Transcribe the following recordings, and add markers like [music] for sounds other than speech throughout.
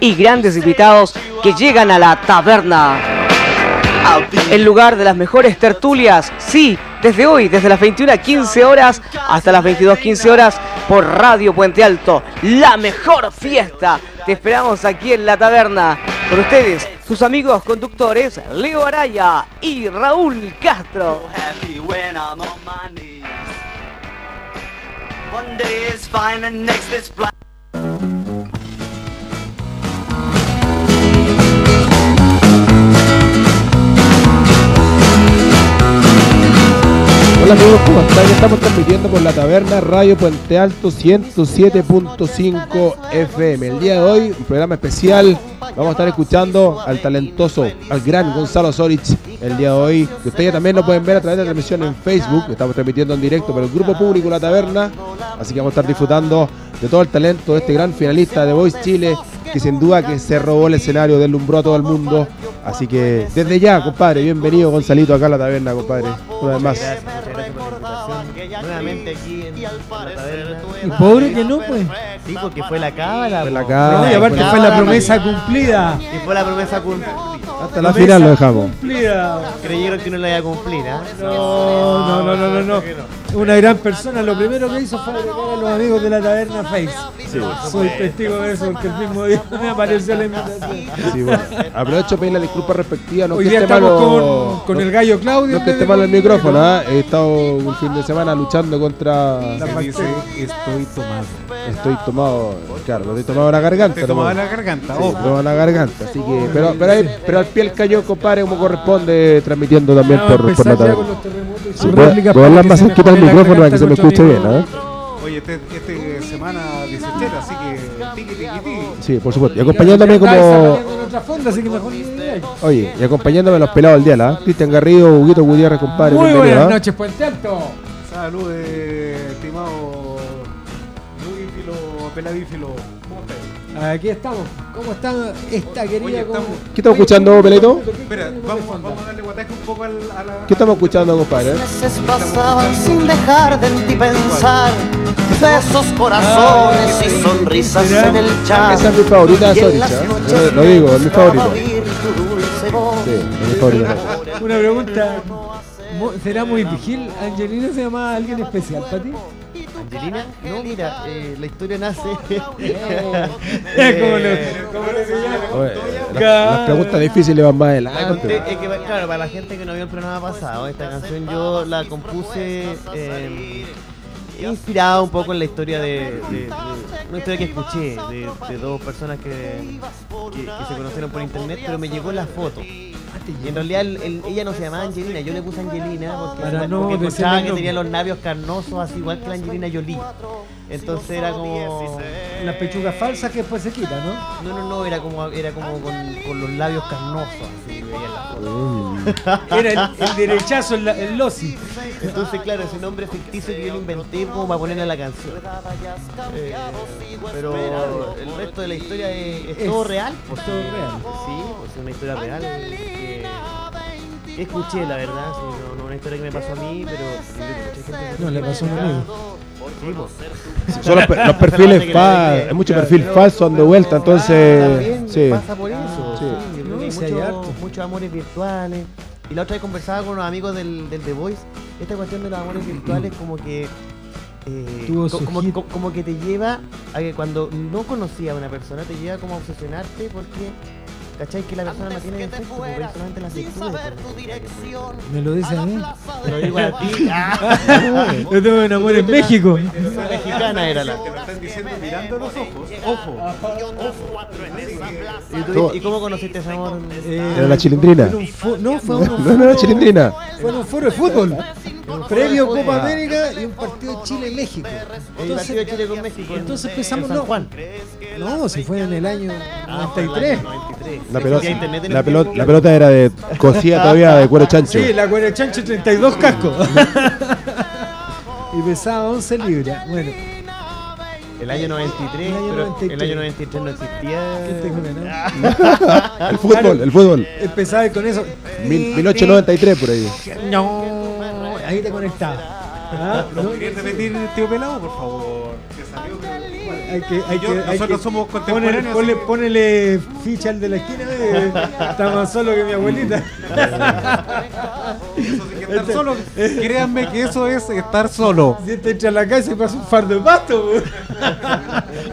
y grandes invitados que llegan a la taberna. El lugar de las mejores tertulias, sí, desde hoy, desde las 21.15 horas hasta las 22.15 horas por Radio Puente Alto. La mejor fiesta. Te esperamos aquí en la taberna. Con ustedes, sus amigos conductores Leo Araya y Raúl Castro. Estamos transmitiendo por la taberna Radio Puente Alto 107.5 FM. El día de hoy, un programa especial. Vamos a estar escuchando al talentoso, al gran Gonzalo Zorich el día de hoy. Que ustedes también lo pueden ver a través de la transmisión en Facebook. Estamos transmitiendo en directo por el grupo público La Taberna. Así que vamos a estar disfrutando de todo el talento de este gran finalista de Voice Chile, que sin duda que se robó el escenario, deslumbró a todo el mundo. Así que desde ya, compadre, bienvenido Gonzalito acá a la taberna, compadre. Una vez más. Gracias, muchas gracias por la invitación. Nuevamente aquí en la taberna. Y pobre que no, pues. Sí, porque fue la cábala. Fue la cábala. No, y aparte Fue fue la promesa cumplida. Y fue la promesa cumplida. Hasta la final lo dejamos. Cumplida. Creyeron que no la iba a cumplir, ¿ah? No, no, no, no, no, no. Una gran persona. Lo primero que hizo fue agregar a los amigos de la taberna Face. Soy testigo de eso porque el mismo día [laughs] me apareció la invitación. Sí, bueno. Aprovecho para pedir la disculpa respectiva. No Hoy que día esté estamos malo- con, con no- el gallo Claudio. No que esté malo el micrófono, ¿ah? he estado un fin de semana luchando contra. La bacteria. estoy tomado. Estoy tomado, claro, lo estoy tomado la garganta. Te tomaba tomado. la garganta, Sí, ojo. tomado la garganta, así que. Pero, pero, ahí- pero al pie el cañón, compadre, como corresponde, transmitiendo también Vamos a por, por la ya taberna. con los terremotos y Sí, voy a- voy hablar más cerquita del la micrófono para que se me escuche bien, ¿ah? Oye, este, este semana disechera, así que tiqui tiqui tiqui. Sí, por supuesto. Y acompañándome como. Oye, y acompañándome los pelados del día, ¿ah? Cristian Garrido, Huguito Gutiérrez, compadre. Muy buenas ¿ah? noches, Puente Alto. Salud, eh, estimado Luífilo, Pelavífilo. ¿Cómo estás? Aquí estamos. ¿Cómo está esta querida? Oye, estamos- ¿Qué estamos escuchando, Pelito? Espera, vamos, vamos a darle guataje un poco al, a la. ¿Qué estamos escuchando, compadre? meses pasaban sin dejar de en ti pensar Besos, corazones y sonrisas en el chat Esa es mi favorita de ¿ah? noches Yo Lo digo, es mi voz. Sí, es mi favorita. Una pregunta. ¿Será muy vigil? ¿Angelina se llamaba alguien especial para ti? Angelina, no, mira, eh, la historia nace. ¿Cómo le, cómo le se llama? Oye, las, preguntas difíciles van más adelante. es que, claro, para la gente que no vio el programa pasado, esta canción yo la compuse eh, inspirada un poco en la historia de, de- de- una historia que escuché de, de dos personas que, que, que se conocieron por internet, pero me llegó la foto. Y en realidad el- el- ella no se llamaba Angelina, yo le puse Angelina porque, Para no porque el que tenía los labios carnosos, así igual que la Angelina Jolie. Entonces era como... Las pechugas falsas que después se quitan, ¿no? No, no, no, era como, era como con, con los labios carnosos, así. Era el, el derechazo, el, el losi. Entonces, claro, ese nombre ficticio que yo lo inventé como para ponerle a la canción. Eh, pero el resto de la historia es, es Es- todo real. es todo real. Sí, pues es una historia real que, que escuché, la verdad. sí, no, no una historia que me pasó a mí, pero No, le pasó a un amigo. Sí. Son los, los perfiles falsos, hay mucho perfil falso dando vuelta, entonces. También Sí. pasa por eso. Sí. Sí, muchos- muchos amores virtuales. Y la otra vez conversaba con unos amigos del, del The Voice. Esta cuestión de los amores virtuales, como que. eh, co- como, co- como que te lleva a que cuando no conocía a una persona, te lleva como a obsesionarte porque. ¿Cachai? Que la persona no tiene defecto, porque ve solamente las virtudes. pues. Me lo dice a mí. Te lo digo a ti. Ah, Yo tengo un amor en México. esa mexicana era la. Te lo están diciendo mirando los ojos. Ojo. ¿Y, tú- y cómo conociste ese amor? Era la chilindrina. en no, fue en un No, no era chilindrina. Fue en un foro de fútbol. Previo Copa América y un partido de Chile-México. De Chile con México. en- entonces empezamos, en no. Juan. No, si fue en el año Ah, fue el 93. Año 93. La pelota, había internet en la el pelota, tiempo. la pelota era de cosida todavía de cuero chancho. Sí, la cuera chancho 32 cascos. [laughs] y pesaba 11 libras. Bueno, El año 93, El año pero 93. el año 93 no existía. ¿quién te condenó? [laughs] El fútbol, el fútbol. Empezaba con eso. Mil- 1893 por ahí. No, ahí te conectaba. Ah, ¿no? ¿Lo querías repetir, tío Pelado, por favor? Hay que, hay Yo- que, hay nosotros que- somos contemporáneos, que- ponele ficha al de la esquina, eh, está más solo que mi abuelita. Eso sí que estar solo. Créanme que eso es estar solo. Si este entra a la casa y pasa un fardo de pasto.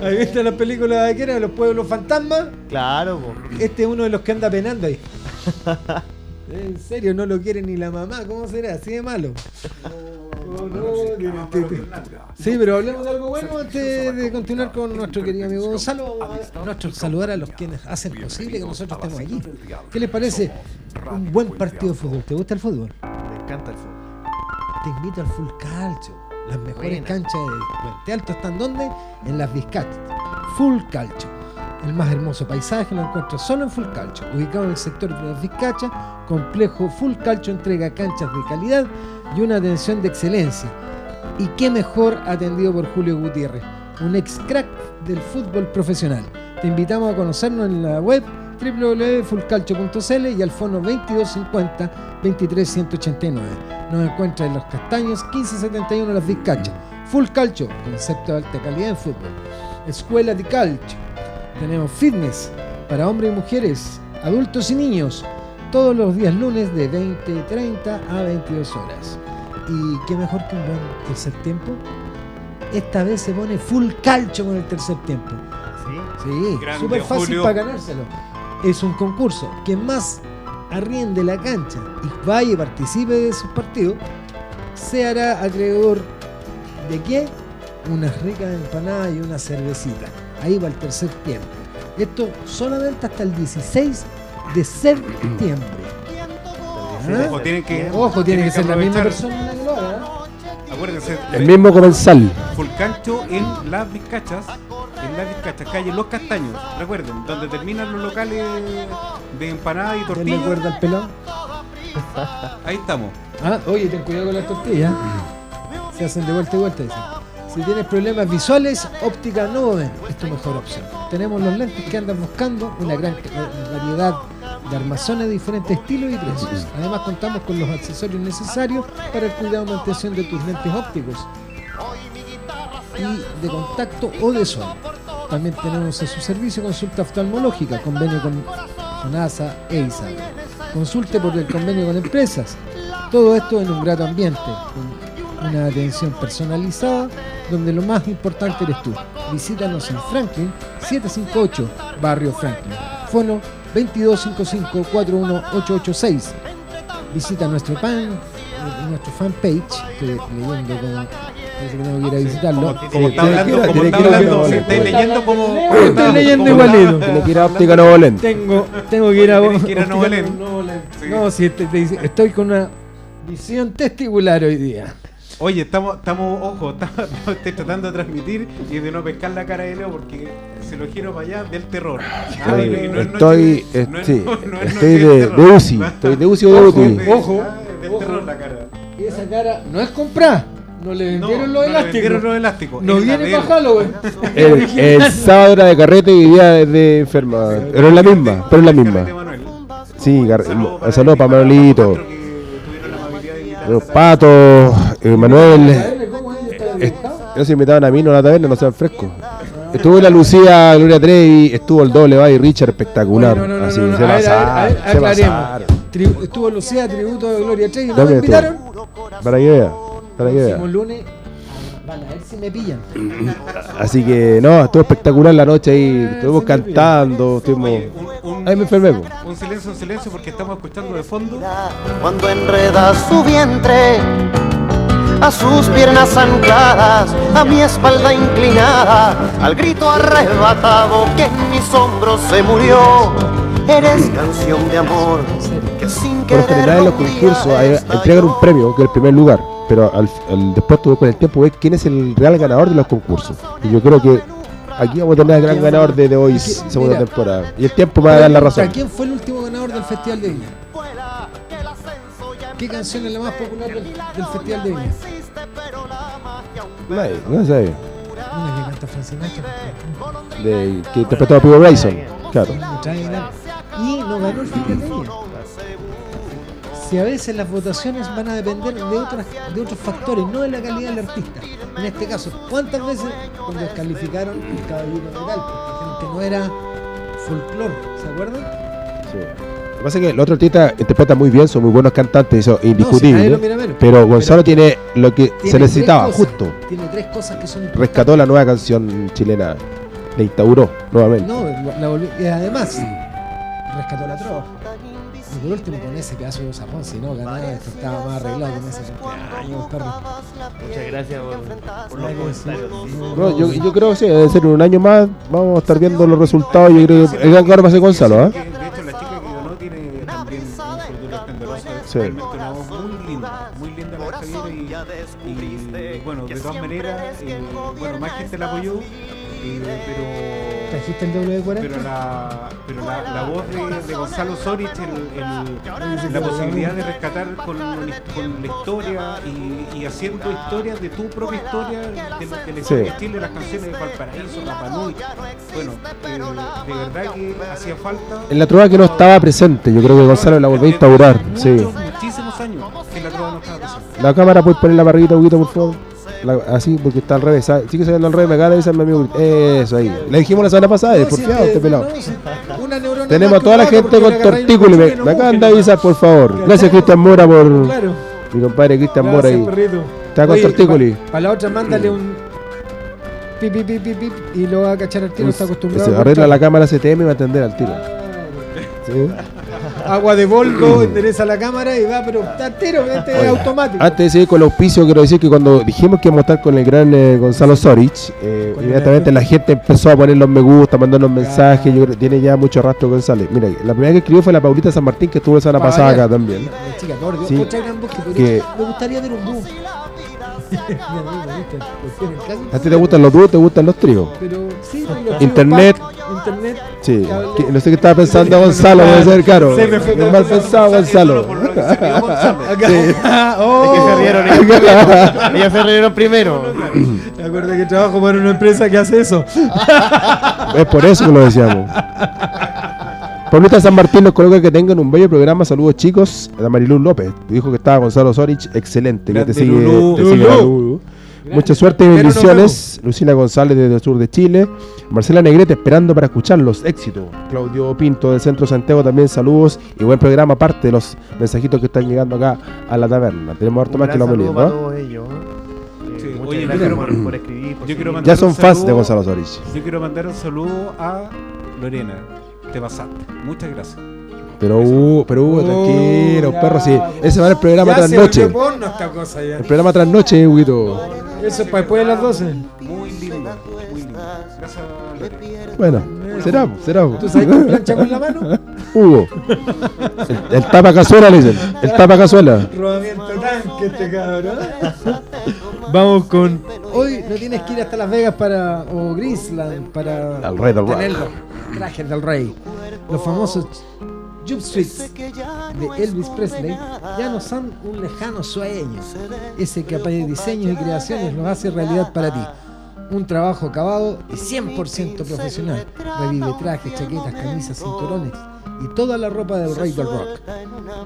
¿Has visto las películas de de los pueblos fantasmas? Claro, po. Este es uno de los que anda penando ahí. En serio, no lo quiere ni la mamá. ¿Cómo será? Así de malo. No, tiene- tiene- Sí, pero hablemos de algo bueno antes de continuar con nuestro querido amigo Gonzalo. Nuestro saludar a los quienes hacen posible que nosotros estemos aquí. ¿Qué les parece? Un buen partido de fútbol. ¿Te gusta el fútbol? Me encanta el fútbol. Te invito al Full Calcio. Las mejores Buena. canchas de Puente Alto están donde? En las Vizcachas. Full Calcio. El más hermoso paisaje lo encuentras solo en Full Calcio. Ubicado en el sector de las Vizcachas, complejo Full Calcio entrega canchas de calidad y una atención de excelencia. Y qué mejor atendido por Julio Gutiérrez, un ex crack del fútbol profesional. Te invitamos a conocernos en la web www.fullcalcio.cl y al fono 2250 23189. Nos encuentra en Los Castaños 1571 Las Vizcachas. Full Calcio, concepto de alta calidad en fútbol. Escuela de Calcio. Tenemos fitness para hombres y mujeres, adultos y niños, todos los días lunes de 20.30 a 22 horas. Y qué mejor que un buen tercer tiempo. Esta vez se pone full calcio con el tercer tiempo. ¿Sí? Sí, súper fácil Julio. para ganárselo. Es un concurso. Quien más arriende la cancha y vaya y participe de sus partidos, se hará acreedor de qué? Unas ricas empanadas y una cervecita. Ahí va el tercer tiempo. Esto solamente hasta el 16 de septiembre. ¿Ah? Ojo, tienen que, Ojo, tiene que ser la misma persona la que lo haga. ¿eh? Acuérdense, El mismo comensal. Fulcancho en Las Vizcachas, en Las Vizcachas, calle Los Castaños. Recuerden, donde terminan los locales de empanada y ¿Quién tortilla. recuerda al pelado? Ahí estamos. Ah, oye, ten cuidado con las tortillas. Se hacen de vuelta y vuelta, dicen. Si tienes problemas visuales, Óptica Novoden es tu mejor opción. Tenemos los lentes que andas buscando, una gran variedad de armazones de diferentes estilos y precios. Además contamos con los accesorios necesarios para el cuidado y mantención de tus lentes ópticos y de contacto o de sol. También tenemos a su servicio consulta oftalmológica, convenio con, con ASA e ISA. Consulte por el convenio con empresas. Todo esto en un grato ambiente, una atención personalizada, donde lo más importante eres tú. Visítanos en Franklin 758, Barrio Franklin. Fono 2255-41886. Visita nuestro pan, nuestro fanpage, estoy leyendo como que tengo que ir a visitarlo. Como está que hablando, como está que hablando, que ir leyendo como. Estoy leyendo como- igualito. Tiene que ir a óptica Novolén. Tengo, tengo que ir a que. No, si te- te dice- estoy con una visión testicular hoy día. Oye, estamos, estamos, ojo, [laughs] estamos, estoy tratando de transmitir y de no pescar la cara de Leo porque se lo giro para allá del terror. Estoy, no de- no es- sí, no- no es estoy noche de, UCI. Estoy de UCI o de. De- Ojo, ah, del ojo. terror la cara. Y esa cara no es comprar. No le vendieron no los elásticos. vendieron los elásticos. No viene para Halloween. El, el sábado era de carrete y día de, enferma. Pero es la misma, pero es la misma. Sí, Saludos para invitarnos Los patos, Manuel. ¿Cómo es? ¿Está Eh? Ellos se invitaban a mí, no a la taberna, no sean frescos. Estuvo la Lucía, Gloria Trevi, estuvo el doble va y Richard espectacular. No, no, no, Así, no, no. se A ver, a ver, a pasaron, ver, se aclaremos. pasaron. Estuvo Lucía, tributo de Gloria Trevi. ¿No ¿Dónde me invitaron? Para que vea, para que vea. Próximo lunes. Van a ver si me pillan. [clears throat] Así que no, estuvo espectacular la noche ahí. Estuvimos cantando, estuvimos. Ahí me enfermé. un silencio, un silencio porque estamos escuchando de fondo. Cuando enreda su vientre a sus piernas ancladas, a mi espalda inclinada, al grito arrebatado que en mis hombros se murió. Eres canción de amor que sin Por lo general en los concursos entregan un premio, que es el primer lugar. Pero al, al- después tuve con el tiempo ver quién es el real ganador de los concursos. Y yo creo que aquí vamos a tener al gran ganador de, de hoy, que- segunda mira, temporada. Y el tiempo me va a dar la razón. ¿Quién fue el último ganador del Festival de Viña? ¿Qué canción es la más popular del, del Festival de Viña? No sé. Una que canta Francis Nacho. De, que interpretó a Pio Bryson. Claro. Y no ganó el Festival de Viña. Si a veces las votaciones van a depender de, otras, de otros factores, no de la calidad del artista. En este caso, ¿cuántas veces cuando descalificaron el caballero? Porque dijeron que no era folclore, ¿se acuerdan? Sí. Lo que pasa es que el otro artista interpreta muy bien, son muy buenos cantantes, eso es No, si indiscutible. mira menos. pero Gonzalo Pero tiene lo que tiene se necesitaba, cosas, justo. Tiene tres cosas que son Rescató la nueva canción chilena, la instauró nuevamente. No, la volvió- y además rescató la trova. Y por último con ese pedazo de zarrón, si no ganaba, esto estaba más arreglado con ese cumpleaños, perro. Muchas gracias por, por los comentarios. No, yo, yo creo que sí, debe ser un año más, vamos a estar viendo los resultados. Yo creo que el gran va a ser Gonzalo, ¿ah? Sí. Realmente una voz muy linda, muy linda la Javiera y, y, bueno, de todas maneras, eh, bueno, más gente la apoyó, eh, pero ¿Trajiste el doble de 40? pero la, pero la, la voz de, de Gonzalo Sorich, el, el- la posibilidad de rescatar con, con la historia y, y haciendo historias de tu propia historia, de, la- de Sí. de Chile, las canciones de Valparaíso, Rapanui. Bueno, eh, de verdad que hacía falta. En la trova que no estaba presente, yo creo que Gonzalo la volvió a instaurar. Sí. Muchísimos años que la trova no estaba presente. La cámara, ¿puedes poner la barriguita un poquito, por favor? La- así, porque está al revés. ¿sabe? Sigue saliendo al revés, me acaba de avisar mi amigo. Eso ahí. Le dijimos la semana pasada, No, por si porfiado este- pelado. no, Tenemos a toda la que gente con tortícolis. Me, me acaban de avisar, por favor. Gracias, Cristian Mora, por Claro. mi compadre Cristian Mora ahí. Está con Oye, tortícolis. Para la otra, mándale un pip, pip, pip, y lo va a cachar al tiro, está acostumbrado. Se arregla la cámara CTM y va a atender al tiro. Sí. Agua de Volvo, endereza [clears throat] la cámara y va, pero tiro, este es automático. Antes de seguir con el auspicio, quiero decir que cuando dijimos que íbamos a estar con el gran eh, Gonzalo Sorich, eh, inmediatamente la gente empezó a poner los me gusta, mandarnos mensajes. Yo creo que tiene ya mucho rastro Gonzalo. Mira, la primera que escribió fue la Paulita San Martín, que estuvo la semana Pa' pasada acá también. La chica, por Dios, Sí. que Que- Me gustaría tener un casi. [laughs] ¿A ti te gustan los dúos te gustan los tríos? Pero sí, los Internet. Internet. Sí. Cable. Que- no sé qué estaba pensando Gonzalo, debe ser caro. Se me fue mal pensado Gonzalo. Por lo que se quedó Gonzalo. [laughs] Sí. [laughs] Oh, Es que se rieron ellos [laughs] primero. Ellos se rieron primero. Me acuerdo que trabajo para una empresa que hace eso. Es por eso que lo decíamos. Paulita San Martín nos coloca que tengan un bello programa. Saludos chicos. A Marilú López. Dijo que estaba Gonzalo Sorich. Excelente. Que te sigue, Lulú. te sigue Mucha suerte y bendiciones. Lucila González desde el sur de Chile. Marcela Negrete esperando para escucharlos. Éxito. Claudio Pinto del Centro Santiago también saludos. Y buen programa aparte de los mensajitos que están llegando acá a la taberna. Tenemos harto más que lo vamos para ¿no? todos ellos. Sí, muchas oye, yo gracias quiero- por, por escribir. por yo quiero seguir. mandar- Ya son fans de. Gonzalo Sorich. Yo quiero mandar un saludo a Lorena. Te pasaste. Muchas gracias. Pero Hugo, pero Hugo, Oh, tranquilo, ya, perro, sí. Ese va a ser el programa tras noche. volvió porno esta cosa ya. El programa tras noche, Huguito. Eso es para después de las 12. Muy linda. Muy linda. Gracias. Bueno, será, será. ¿Tú sabes con plancha con la [laughs] mano? Hugo. El, el tapa cazuela, le dicen. El tapa cazuela. Rodamiento tanque este cabrón. Vamos con. Hoy no tienes que ir hasta Las Vegas para. o Grisland para. Al rey del rock. tener los trajes del rey. Los famosos Jump Streets de Elvis Presley ya no son un lejano sueño. Ese que de diseños y creaciones los hace realidad para ti. Un trabajo acabado y 100% profesional. Revive trajes, chaquetas, camisas, cinturones y toda la ropa del rey del rock.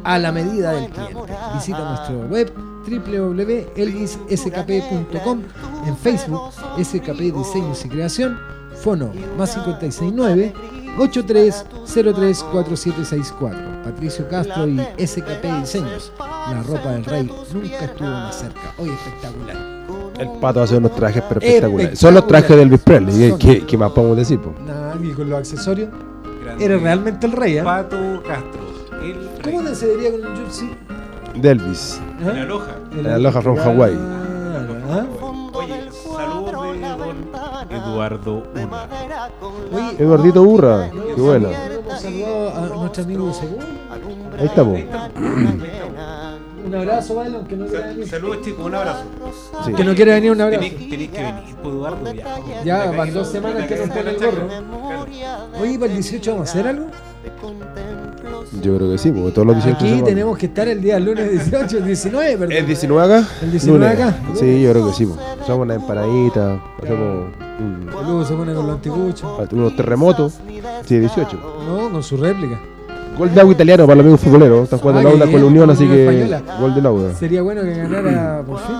A la medida del cliente. Visita nuestro web www.elvisskp.com en Facebook SKP Diseños y Creación Fono más 569 83034764 Patricio Castro y SKP Diseños La ropa del rey nunca estuvo más cerca Hoy espectacular El pato hace unos trajes pero espectaculares. Espectacular. Son los trajes de Elvis Presley. ¿Qué, qué, más podemos decir? po? Nada, y con los accesorios Grande. Eres realmente el rey ¿eh? Pato Castro. El ¿Cómo rey. te vería con un jersey? De Elvis. ¿Ah? En Aloha. El Aloha from Hawaii. Claro, ¿ah? Eduardo Una. Oye, Eduardito Burra. Qué bueno. Hemos saludado a nuestro amigo Según. Ahí estamos. Un abrazo, vale, aunque no quiera venir. Saludos chicos, un abrazo. Sí. Que no quiere venir, un abrazo. Tenéis tenéis que venir, pues Eduardo, ya. Ya, van dos semanas que nos pone el gorro. Oye, para el 18 vamos a hacer algo. Yo creo que sí, porque todos los 18 Aquí se tenemos que estar el día lunes 18, el 19, ¿verdad? ¿El 19 acá? ¿El 19 Lunes. acá? Sí, yo creo que sí. Hacemos una empanadita, hacemos un- Y Luego se pone con los anticuchos. unos terremotos. Sí, 18. No, con su réplica. Gol de agua italiano para los amigos futboleros. Están jugando Ah, el Auda qué con la Unión, así que Española. gol del Auda. Sería bueno que ganara por fin.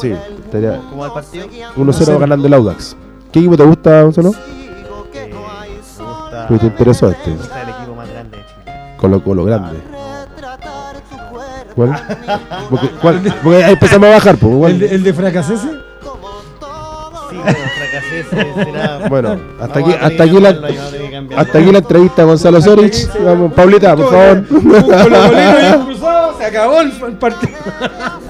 Sí, estaría ¿Cómo va el partido? 1-0 ganando el Audax. ¿Qué equipo te gusta, Gonzalo? Me gusta, Pues te interesó este. me gusta el equipo más grande de Chile. Colo Colo grande. ¿Cuál? [laughs] Porque, ¿cuál? Porque ahí empezamos a bajar, pues. ¿El de, el de Fracasese? Sí, bueno, será- [laughs] Bueno, hasta Vamos aquí, hasta aquí la, hasta aquí la entrevista a Gonzalo Zorich. Vamos, Paulita, por favor. [laughs] se acabó el partido.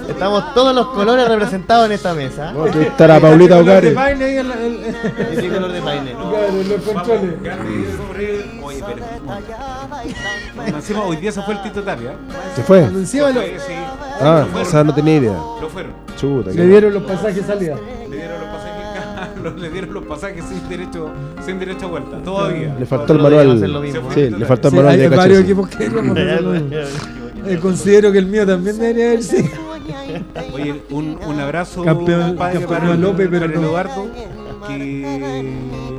Estamos todos los colores representados en esta mesa. Vamos a entrevistar a Paulita Color de Ocari. paine ahí en la- [laughs] el- color de paine. Claro, los controles. Grande sobre. Oye, pero. Encima, hoy día se fue el Tito Tapia. ¿Se fue? Encima lo-. Ah, o sea, no tenía idea. Lo fueron. Chuta. le dieron los pasajes salida. Le dieron los pasajes, [laughs] los- le dieron los pasajes sin derecho, sin derecho a vuelta. Todavía. Le faltó el manual. Sí, ¿eh? le faltó el Sí, manual hay de varios cachazo. equipos que [laughs] Eh, considero que el mío también debería haber sido. Oye, un, un abrazo, Campeón- compadre, campeón para, López, pero para no. Eduardo, que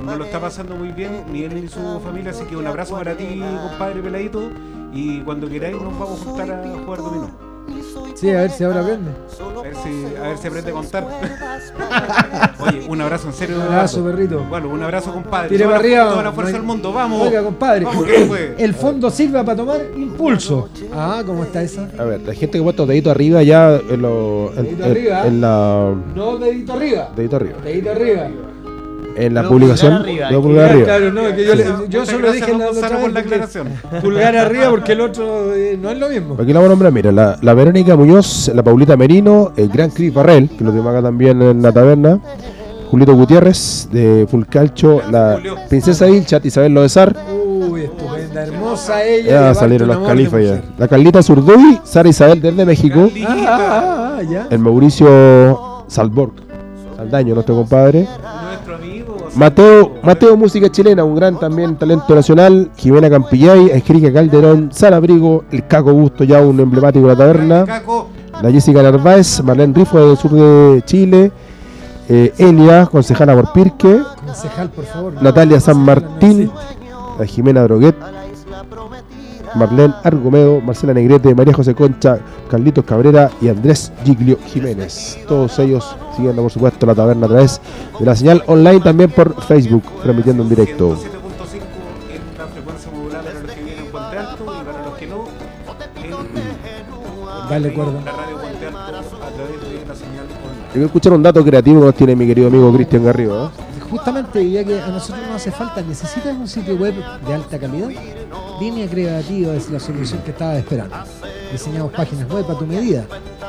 no lo está pasando muy bien, ni él ni su familia, así que un abrazo para ti, compadre peladito, y cuando queráis nos vamos a juntar a jugar dominó. Sí, a ver si ahora aprende. A ver si, a ver si aprende a contar. [laughs] Oye, un abrazo en serio. Un abrazo, perrito. Bueno, un abrazo, compadre. Tire para arriba. Toda la fuerza No hay- del mundo, vamos. Oiga, compadre, Vamos, el fondo sirva para tomar impulso. Ah, ¿cómo está esa? A ver, la gente que ha puesto dedito arriba ya en, lo, en, Dedito en- arriba. en la. No, dedito arriba. Dedito arriba. Dedito arriba. En la No, publicación. pulgar arriba, no, hay pulgar que- arriba. Claro, no, que yo, le- yo Muchas solo dije la otra por la aclaración. Pulgar arriba porque el otro eh, no es lo mismo. Aquí la vamos a nombrar, mira, la, la Verónica Muñoz, la Paulita Merino, el gran Cris Barrel, que lo tenemos acá también en la taberna, Julito Gutiérrez, de Fulcalcho, la Julio. Princesa Ilchat, Isabel Lodezar, Uy, estupenda, hermosa ella. ya salieron los califas ya. La Carlita Zurduy, Sara Isabel desde México, Ah, ah, ah, ya. el Mauricio Salborg, Saldaño, nuestro compadre. Mateo, Mateo Música Chilena, un gran también talento nacional, Jimena Campillay, Escrica Calderón, Salabrigo, el Caco Busto, ya un emblemático de la taberna. La Jessica Narváez, Marlene Rifo del sur de Chile, eh, Elia, concejala por Pirque, Concejal, por favor. Natalia San Martín, la Jimena Droguet, Marlene Argumedo, Marcela Negrete, María José Concha, Carlitos Cabrera y Andrés Giglio Jiménez. Todos ellos siguiendo, por supuesto, la taberna a través de la señal online, también por Facebook, transmitiendo en directo. 107.5 en la frecuencia modulada para los que vienen en Puente Alto y para los que no, en Dale cuerda. Yo voy a escuchar un dato creativo que nos tiene mi querido amigo Cristian Garrido. ¿eh? Justamente, ya que a nosotros nos hace falta, necesitas un sitio web de alta calidad. Línea Creativa es la solución que estabas esperando. Diseñamos páginas web a tu medida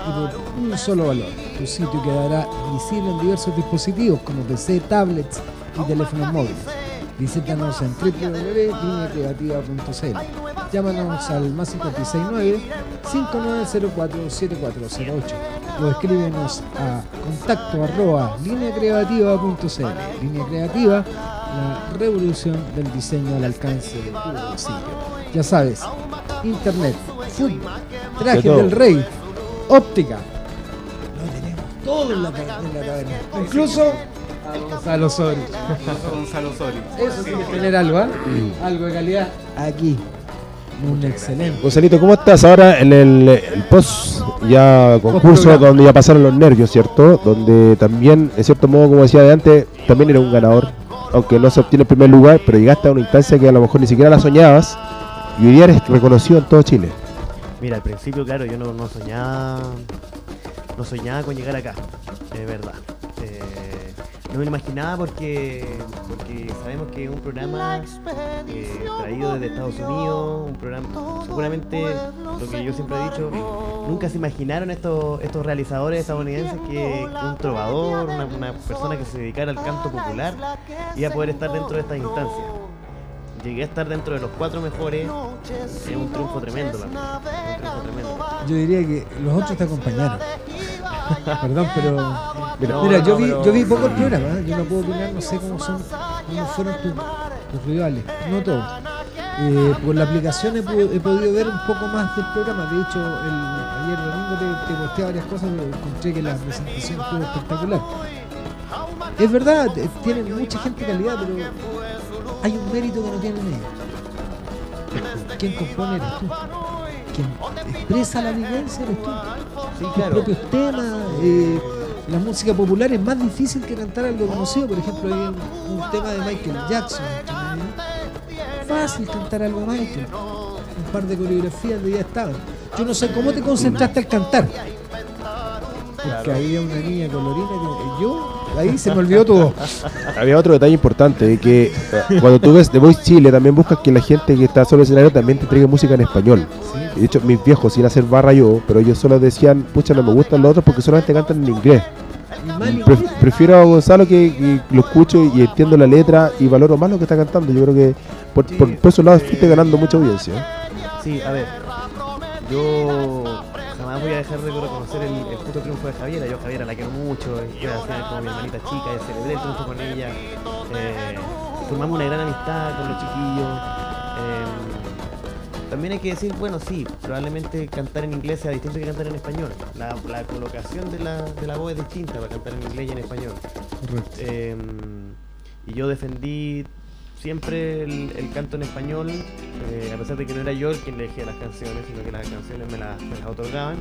y por un solo valor. Tu sitio quedará visible en diversos dispositivos como PC, tablets y teléfonos móviles. Visítanos en www.lineacreativa.cl. Llámanos al más 569 5904 o escríbenos a contacto arroba lineacreativa.cl. Línea Creativa, la revolución del diseño al alcance de tu bolsillo. Ya sabes, internet, fútbol, traje del rey, óptica. Lo tenemos todo en la, en la taberna. Incluso Gonzalo Sori. Gonzalo Sori. Eso sí que es tener algo, ¿ah? Algo de calidad aquí. Un excelente. Gonzalito, ¿cómo estás ahora en el, el post ya concurso donde ya pasaron los nervios, ¿cierto? Donde también, en cierto modo, como decía de antes, también era un ganador, aunque no se obtiene el primer lugar, pero llegaste a una instancia que a lo mejor ni siquiera la soñabas y hoy día eres reconocido en todo Chile. Mira, al principio, claro, yo no, no soñaba no soñaba con llegar acá, de verdad. Eh, no me lo imaginaba porque, porque sabemos que es un programa eh, traído desde Estados Unidos, un programa, seguramente lo que yo siempre he dicho, nunca se imaginaron estos, estos realizadores estadounidenses que, que un trovador, una, una persona que se dedicara al canto popular, iba a poder estar dentro de estas instancias. Llegué a estar dentro de los cuatro mejores, es un triunfo tremendo, para mí, es un triunfo tremendo. Yo diría que los otros te acompañaron. [laughs] Perdón, pero. Mira, No, mira, no, yo, vi, pero- yo vi poco el programa, ¿eh? yo no puedo opinar, no sé cómo son, cómo fueron tus, tus rivales, no todos. Eh, por la aplicación he, he podido ver un poco más del programa. De hecho, el, ayer domingo te, te posteé varias cosas, pero encontré que la presentación fue espectacular. Es verdad, eh, tienen mucha gente de calidad, pero hay un mérito que no tienen ellos. Quien compone eres tú. Quien expresa la vivencia eres tú. Sí, Tus claro. propios temas. eh, la música popular es más difícil que cantar algo conocido. Por ejemplo, hay un, un tema de Michael Jackson. Fácil cantar algo Michael. Un par de coreografías de ya estaban. Yo no sé cómo te concentraste al cantar. Porque había una niña colorina que yo, ahí se me olvidó todo. [laughs] Había otro detalle importante, de que eh, cuando tú ves The Voice Chile también buscas que la gente que está sobre el escenario también te traiga música en español. Y de hecho, mis viejos, sin hacer barra yo, pero ellos solo decían, pucha, no me gustan los otros porque solamente cantan en inglés. Pre- prefiero a Gonzalo que, que lo escucho y entiendo la letra y valoro más lo que está cantando. Yo creo que por, por, por esos lados fuiste ganando mucha audiencia. Sí, a ver. Yo jamás voy a dejar de reconocer el, el puto triunfo de Javiera. Yo a Javiera la quiero mucho, final como mi hermanita chica, y celebré el triunfo con ella. Eh, formamos una gran amistad con los chiquillos. Eh, también hay que decir, bueno, sí, probablemente cantar en inglés sea distinto que cantar en español. La, la colocación de la, de la voz es distinta para cantar en inglés y en español. Correcto. Eh, y yo defendí siempre el, el canto en español, eh, a pesar de que no era yo el quien elegía las canciones, sino que las canciones me, las- me las otorgaban.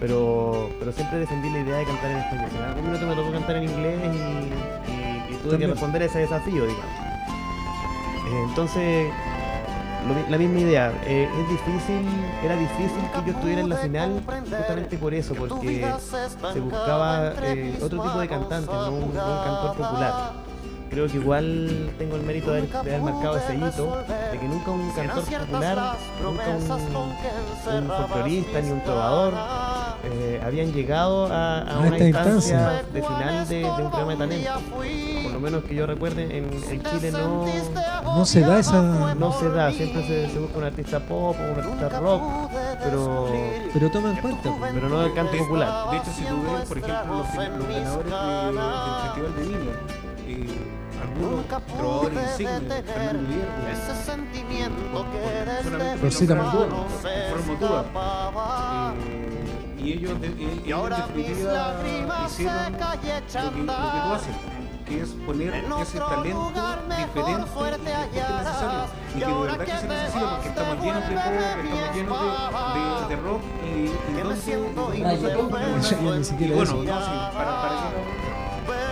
Pero, pero siempre defendí la idea de cantar en español. En algún minuto me tocó cantar en inglés y, y- y tuve que responder a ese desafío, digamos. Eh, entonces, lo la misma idea. eh, es difícil, era difícil que yo estuviera en la final justamente por eso, porque se buscaba otro tipo de cantante, no un, no un cantor popular. Creo que igual tengo el mérito de haber, de haber marcado ese hito, de que nunca un cantor popular, nunca un, un folclorista ni un trovador eh, habían llegado a, una instancia instancia. de final de, de un programa de talento. Por lo menos que yo recuerde, en, en Chile no, No se da esa. no se da, siempre se, se busca un artista pop o un artista rock, pero, Pero toma en cuenta. pero no el canto popular. De hecho, si tú ves, por ejemplo, los, los ganadores de- del Festival de Viña, eh, solamente Rosita por nombrar Motúa. algunos, Flor Motúa, eh, y ellos, de, eh, ellos en definitiva hicieron lo que, lo que que es poner ese talento diferente que es necesario y que de verdad que se necesita porque estamos llenos de pop, estamos llenos de, de, de rock y, y y y bueno, no, sí, para, para que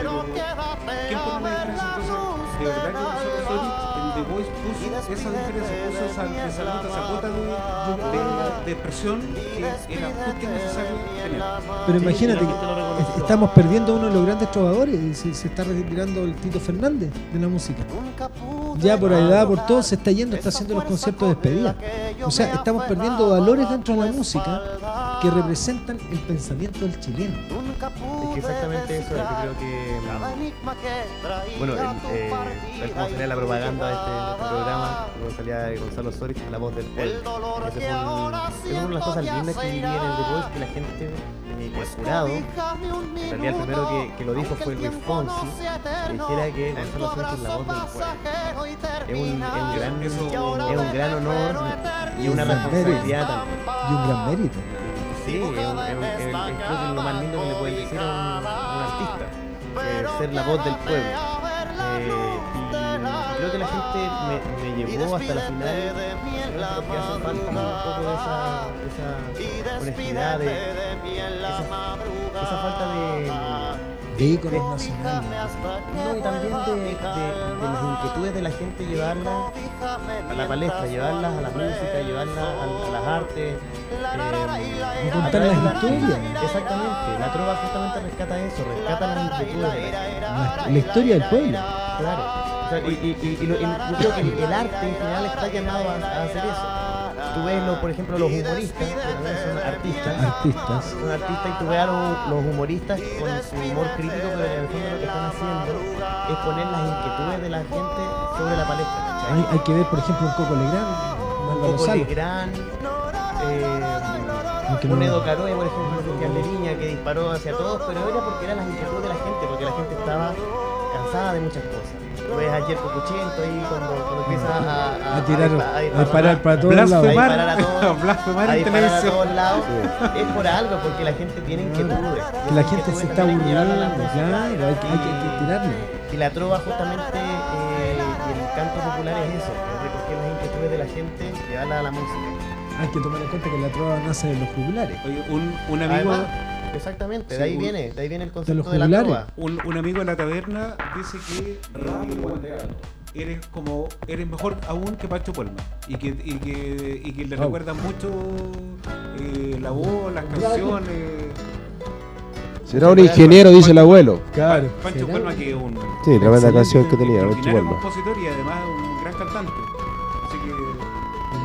no. Pero, ¿quién pone la diferencia? Entonces, de verdad que nosotros el The Voice puso esa diferencia, puso esa, esa nota, esa cuota de, de, de expresión que era justo y necesario tener. Pero imagínate estamos perdiendo uno de los grandes trovadores se, está retirando el Tito Fernández de la música. Ya por edad, por todo, se está yendo, está haciendo los conciertos de despedida. O sea, estamos perdiendo valores dentro de la música que representan el pensamiento del chileno. Es que exactamente eso, yo creo que. Bueno, el, eh, como salía la propaganda de este, de este programa, cuando salía Gonzalo Soris, la voz del pueblo. Ese fue un- es una de las cosas lindas que viví en el The Voice, que la gente, eh, que el jurado, en realidad el primero que, que lo dijo fue Luis Fonsi, que dijera que Gonzalo Soris es la voz del pueblo. Es un, es un gran, es un gran honor y una responsabilidad también. Y un gran mérito. Sí, es, un- es un- es- es- creo que es lo más lindo que le pueden decir a un, a un artista, eh, ser la voz del pueblo. Gente me, me llevó hasta la final, creo que hace falta un poco de esa, honestidad, de esa, esa falta de... De íconos nacionales. No, y también de, de- de las inquietudes de la gente llevarlas a la palestra, llevarlas a la música, llevarlas a, a las artes. eh, contar las historias. Exactamente, la trova justamente rescata eso, rescata las inquietudes. La, la historia del pueblo. Claro. Sea, y, y- y- y lo- y yo creo que el, el arte en general está llamado a, a hacer eso. Tú ves, lo- por ejemplo, los humoristas, que también son artistas, Artistas. son artistas y tú ves a los, los humoristas con su humor crítico, pero en el fondo lo que están haciendo es poner las inquietudes de la gente sobre la palestra. Hay, hay que ver, por ejemplo, un Coco Legrand, un Coco. Legrand, eh, no- un Edo Caroe, por ejemplo, el Festival de Viña, que disparó hacia todos, pero era porque eran las inquietudes de la gente, porque la gente estaba cansada de muchas cosas. Ves a Jerko Cuchento ahí cuando, cuando empieza a, A tirar, dispa- a disparar para todos lados. A disparar a [laughs] todos, blasfemar a en disparar a televisión. todos lados. Es por algo, porque la gente tiene inquietudes. Que la gente se está burlando claro, hay que, hay que, hay que tirarle. Y la trova justamente, eh, y el canto popular es eso, es recoger las inquietudes de la gente llevarla a la música. Hay que tomar en cuenta que la trova nace de los jugulares. Oye, un, un amigo, Además, exactamente, Sí, de ahí un- viene, de ahí viene el concepto de, la juglares. trova. un, un amigo en la taberna dice que eres como eres mejor aún que Pancho Puelma y que y que, y que le Oh. recuerdan mucho eh, la voz, las canciones. Será un ingeniero, dice el abuelo. Claro. Pa- Pancho. Puelma que es un Sí, tremenda canción que tenía, Pancho compositor y además un gran cantante.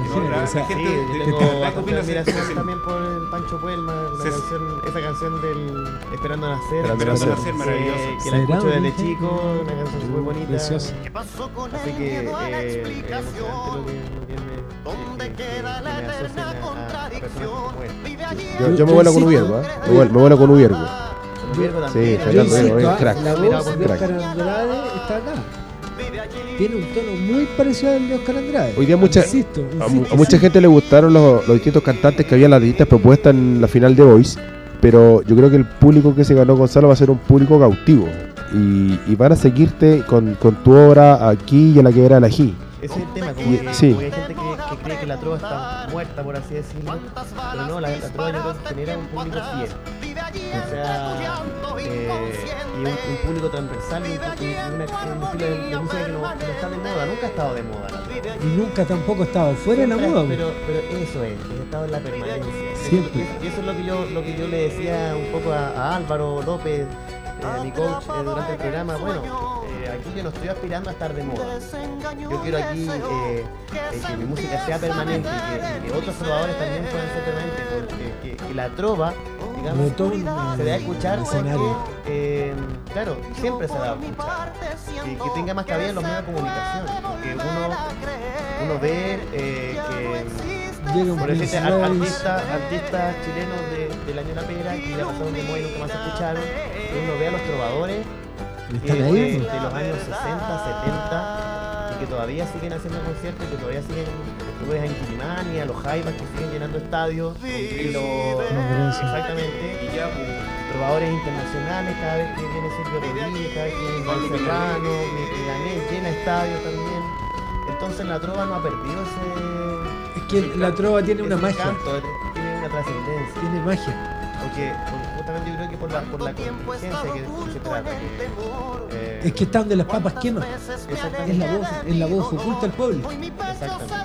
Así que Imagínate, la- o sea, la Sí, gente yo de- tengo de verdad bastante opina admiración así. también por el Pancho Puelma, la Se- canción, esa canción del Esperando Nacer. Esperando Nacer, maravilloso. Que la ¿Será escucho desde origen? chico, una canción súper bonita. Preciosa. Así que eh, es emocionante lo que, lo que me, que, que- que me asocian a, a personajes como él. Yo, yo me vuelo con Ubiergo, ¿eh? Me vuelo, me vuelo con Ubiergo. Viergo Sí, también. Yo Fernando insisto, Viergo, ah, crack. la Mira, voz de crack. Oscar Andrade está acá. Tiene un tono muy parecido al de Oscar Andrade. Hoy día mucha- Insisto, A, mu- insisto, a mucha gente le gustaron los, los distintos cantantes que había en las distintas propuestas en la final de Voice, pero yo creo que el público que se ganó Gonzalo va a ser un público cautivo y, y van a seguirte con, con tu obra aquí y en la que era la G. Ese es el tema, como Y- que, sí. como que hay gente que, que la trova está muerta, por así decirlo, pero no, la, la trova yo creo que genera un público fiel. O sea, eh, y un, un público transversal y, un- estilo de, de música que no, está de moda, nunca ha estado de moda la. Y nunca tampoco ha estado fuera de la moda. Pero, pero eso es, he estado en la permanencia. Siempre. Y eso es lo que yo, lo que yo le decía un poco a, a Álvaro López, eh, mi coach, eh, durante el programa. Bueno, aquí yo no estoy aspirando a estar de moda. Yo quiero aquí eh, eh, que mi música sea permanente y que, que otros probadores también puedan ser permanentes. Porque que, que la trova, digamos, se debe escuchar porque, escenario. eh, claro, siempre se va a escuchar. Que, que tenga más cabida en los medios de comunicación. Porque uno, uno ve eh, que por Royce. artistas, artistas chilenos de, del año La Pera que ya pasaron de moda y nunca más se escucharon. Y uno ve a los trovadores están de, ahí. de los años 60, 70 y que todavía siguen haciendo conciertos y que todavía siguen. Tú ves a Inquilimán y a los Jaivas que siguen llenando estadios. Y los. Conferencia. Exactamente. Y ya, pues, Trovadores internacionales, cada vez que viene Silvio Rodríguez, cada vez que viene Iván Serrano, Milanés llena estadios también. Entonces la trova no ha perdido ese. Es que la trova tiene una magia. tiene una trascendencia. Tiene magia. Porque, porque justamente yo creo que por la, por la contingencia que, que se trata. Que, eh, Es que está donde las papas queman. Es la voz, es la voz oculta del pueblo. Exactamente.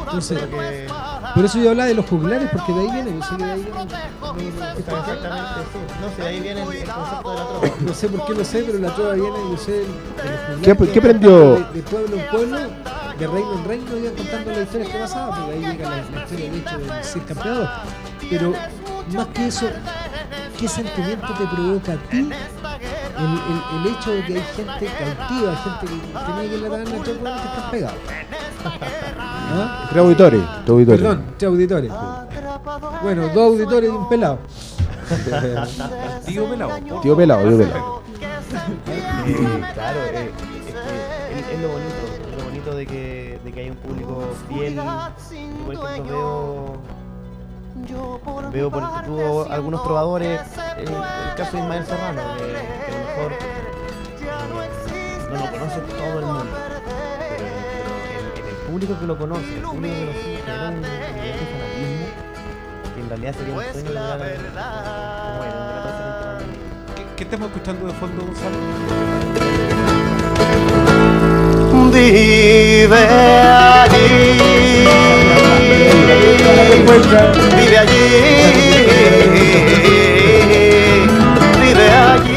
Entonces, Creo que- por eso yo hablaba de los jugulares, porque de ahí viene, yo sé que de ahí viene. está exactamente, sí. No sé, de ahí viene el, concepto de la trova. No sé por qué lo sé, pero la trova viene, yo sé, de los juglares ¿Qué- aprendió? De, de pueblo en pueblo, de reino en reino, iban contando las historias que pasaban, porque ahí llega la, la historia de hecho del Cid Campeador. Pero más que eso, ¿qué sentimiento te provoca a ti el, el, el hecho de que hay gente cautiva, gente que tenía que ir a la taberna, los que están pegados? [laughs] ¿Ah? Tres auditores, tres auditores. Perdón, tres auditores. Bueno, dos auditores y un pelado. [laughs] tío pelado. Tío pelado, tío pelado. [laughs] Claro, eh, es, que es, es lo bonito, es lo bonito de que, de que hay un público fiel. Por ejemplo, veo, veo por ejemplo, algunos trovadores, el, el caso de Ismael Serrano, que, que a lo mejor eh, no lo conoce todo el mundo, pero, pero en, en el público que lo conoce, el público que lo sigue, genera un, de fanatismo que en realidad sería un sueño como él, un grado ¿Qué, qué estamos escuchando de fondo, Gonzalo? Vive allí. Vive allí. Vive allí.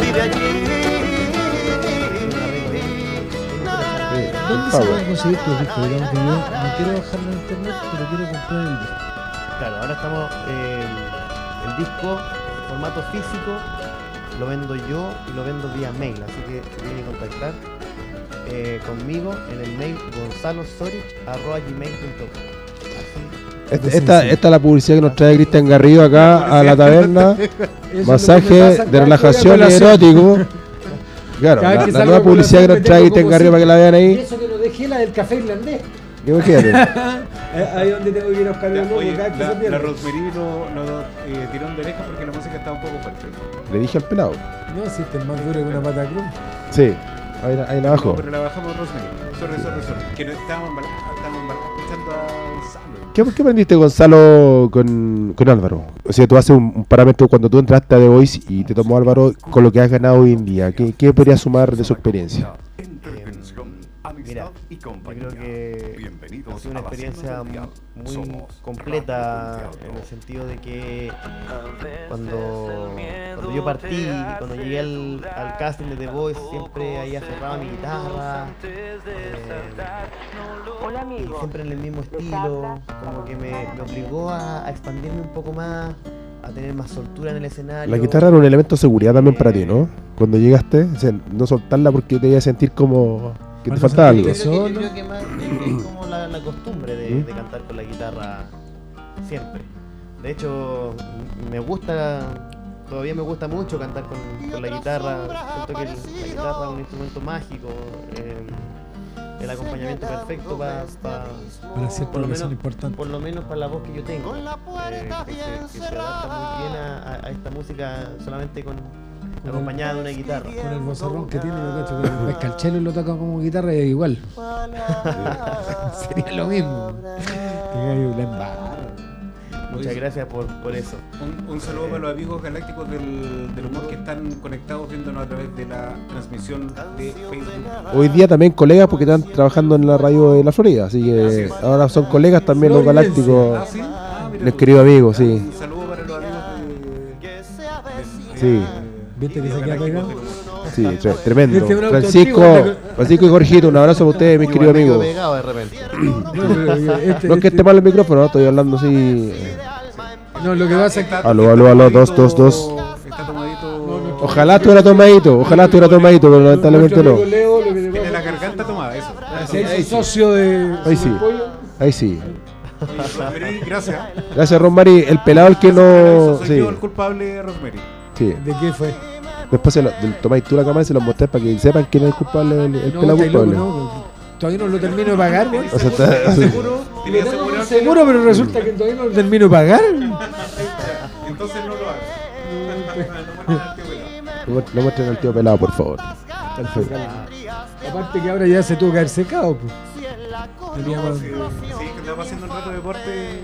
Vive allí. ¿Dónde se pueden conseguir tus discos? Digamos que yo no quiero bajarlo en internet, pero quiero comprar el disco. Claro, ahora estamos eh, el disco formato físico lo vendo yo y lo vendo vía mail, así que se tiene que contactar eh, conmigo en el mail gonzalosorich@gmail.com. Así Esta, esta, esta es la publicidad que nos trae Cristian Garrido acá a la taberna. [laughs] Masaje de relajación erótico. [laughs] Claro, la, la nueva publicidad que nos trae Cristian Garrido para que la vean Y ahí. eso que no dejé la del café irlandés. Imagínate. [laughs] Ahí donde tengo que ir a buscar el oye, cada que la, se la pierde. Rosemary no, no, eh, tiró de oreja porque la música estaba un poco fuerte. Le dije al pelado. No, si este es más duro que una pata cruz. Sí. Ahí, la- ahí la No, bajo. pero la bajamos Rosemary. Sorry, sorry, sorry. Que no estábamos escuchando a Gonzalo. ¿Qué, qué aprendiste, Gonzalo, con, con Álvaro? O sea, tú haces un, un parámetro cuando tú entraste a The Voice y te tomó Álvaro con lo que has ganado hoy en día. ¿Qué, qué podrías sumar de su experiencia? Mira, yo creo que ha sido una experiencia muy completa en el sentido de que cuando, cuando yo partí, cuando llegué al, al casting de The Voice, siempre ahí aferraba mi guitarra, eh, y siempre en el mismo estilo, como que me, me obligó a, a expandirme un poco más, a tener más soltura en el escenario. La guitarra era un elemento de seguridad también para ti, ¿no? Cuando llegaste, o sea, no soltarla porque te ibas a sentir como que te faltaba algo. Yo creo que, solo. yo creo que más es como la, la costumbre de, ¿Mm? de cantar con la guitarra siempre. De hecho, me gusta, todavía me gusta mucho cantar con, con la guitarra. Siento que la guitarra es un instrumento mágico, eh, el acompañamiento perfecto para Para cierta por lo menos- importante. por lo menos para la voz que yo tengo, eh, que, se, que se adapta muy bien a, a- a esta música solamente con acompañada de una guitarra. Con el bozarrón que tiene, yo cacho que el pescalchelo lo toca como guitarra y es igual. [laughs] Sería lo mismo. Muchas gracias por, por eso. Un, un saludo para los amigos galácticos del, del humor que están conectados viéndonos a través de la transmisión de Facebook. Hoy día también colegas porque están trabajando en la radio de la Florida, así que ahora son colegas también los galácticos. Ah, sí. Ah, mira queridos amigos, sí. Un saludo para los amigos de. de- Sí. ¿Viste que se queda pegado? Sí, tre- tremendo. Este es un auto Francisco, antiguo, Francisco y Jorgito, un abrazo para ustedes, mis Igual queridos amigos. pegado de repente. [clears throat] No, pero este- No es que esté mal el micrófono, estoy hablando así. No, lo que pasa es que. Aló, aló, aló, dos, dos, dos. Está tomadito. Ojalá estuviera tomadito, ojalá estuviera tomadito, pero lamentablemente nuestro no. amigo Leo, lo que te Tiene pasa la es garganta tomada, eso. se hizo socio de. Ahí sí. Ahí sí. Rosemary, gracias. Gracias, Rosmary. El pelado el que no. Soy Sí, yo el culpable, Rosemary. sí. ¿De qué fue? Después se lo, tomáis tú la cámara y se los mostré para que sepan quién es el culpable, el, el No, loco, culpable. no. Todavía no lo termino de pagar, güey. O sea, está- ¿Seguro? Seguro, pero resulta que todavía no lo termino de pagar. Entonces no lo hagas. No, no muestren al tío pelado, por favor. Aparte que ahora ya se tuvo que haber secado, pues. Tenía más. Sí, que estamos haciendo un rato de deporte.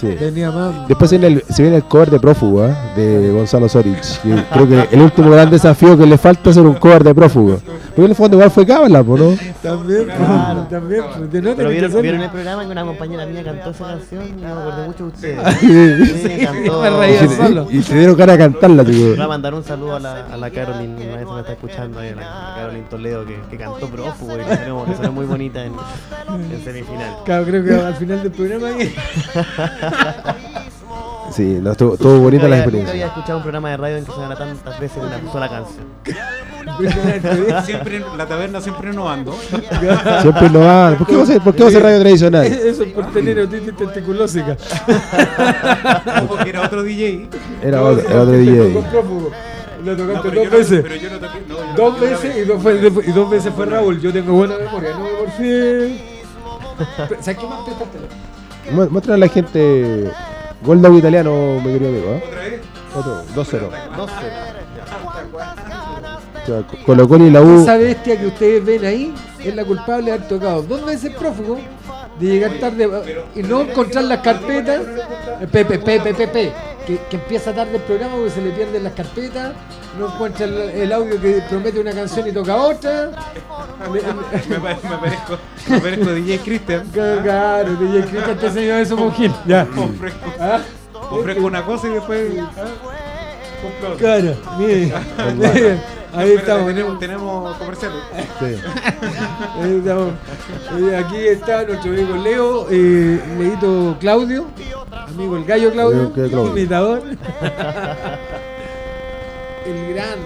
Sí. Tenía más. Después se viene el, se viene el cover de Prófugo, ¿eh? de Gonzalo Zorich. que creo que el último gran desafío que le falta es hacer un cover de Prófugo. Porque en el fondo igual fue cábala, ¿no? También, Claro. también. de no Pero que vieron, vieron el programa que una compañera mía cantó esa canción y me acordé mucho de ustedes. [laughs] Sí, cantó. Me Y se, solo. y se dieron cara a cantarla, digo. voy a mandar un saludo a la, a la Carolyn, una vez me está escuchando ahí, a la Carolyn Toledo, que, que cantó prófugo y que salió, que salió muy bonita en, en semifinal. Claro, creo que al final del programa [laughs] Sí, no, estuvo, estuvo bonita la Nunca había- Nunca había experiencia. escuchado un programa de radio en que sonara tantas veces una sola canción. Siempre la taberna, siempre innovando. Siempre no va. ¿Por qué ser, por qué radio tradicional? Eso es por tener otitis testiculósica. Ojo, que era otro DJ. Era otro, era otro DJ. Lo tocaste dos veces. pero yo no toqué- no, yo no Dos veces y dos, fue, y dos veces fue Raúl. Yo tengo buena memoria, no me porfié. ¿Sabes qué más prestaste? Mu- Muéstrale a la gente. Gol de italiano, mi querido amigo. ¿eh? ¿Otra vez? Otro, 2-0. 12. O sea, Colo Colo y la U. Esa bestia que ustedes ven ahí es la culpable de haber tocado dos veces prófugo, de llegar tarde y no encontrar las carpetas. Pepe, Pepe, Pepe, que, que empieza tarde el programa porque se le pierden las carpetas, no encuentra el, el audio que promete una canción y toca otra. Me, pare- me parezco, me parezco DJ Christian. Claro, DJ Cristian te enseñó eso, Monjín. Ya. Ofrezco, ¿Ah? ofrezco una cosa y después. ah. Claro, mire, ahí Espérate, estamos. Tenemos, tenemos comerciales. Sí. Ahí estamos. Eh, Aquí está nuestro amigo Leo, eh, Leito Claudio, amigo el gallo Claudio, Leo, ¿qué Claudio? imitador. [laughs] el gran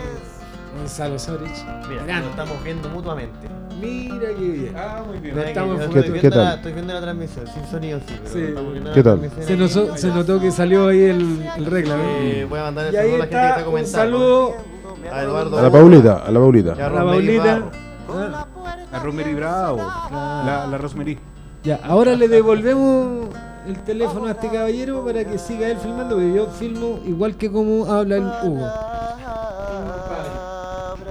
Gonzalo Sorich. Mira, Gran. lo estamos viendo mutuamente. Mira qué bien. Ah, muy bien. Que estamos estoy, ¿Qué viendo tal? la, estoy viendo la transmisión, sin sonido sí. pero Sí. estamos viendo ¿Qué tal? Se, notó- se notó que salió ahí el, el regla. ¿no? Eh, voy a mandar el saludo ahí a la gente que está está un comentando. saludo A Eduardo. A la Paulita, a la Paulita. A la Paulita. La Rosemary Bravo. La, la Rosemary. Ya, ahora le devolvemos el teléfono a este caballero para que siga él filmando, porque yo filmo igual que como habla el Hugo.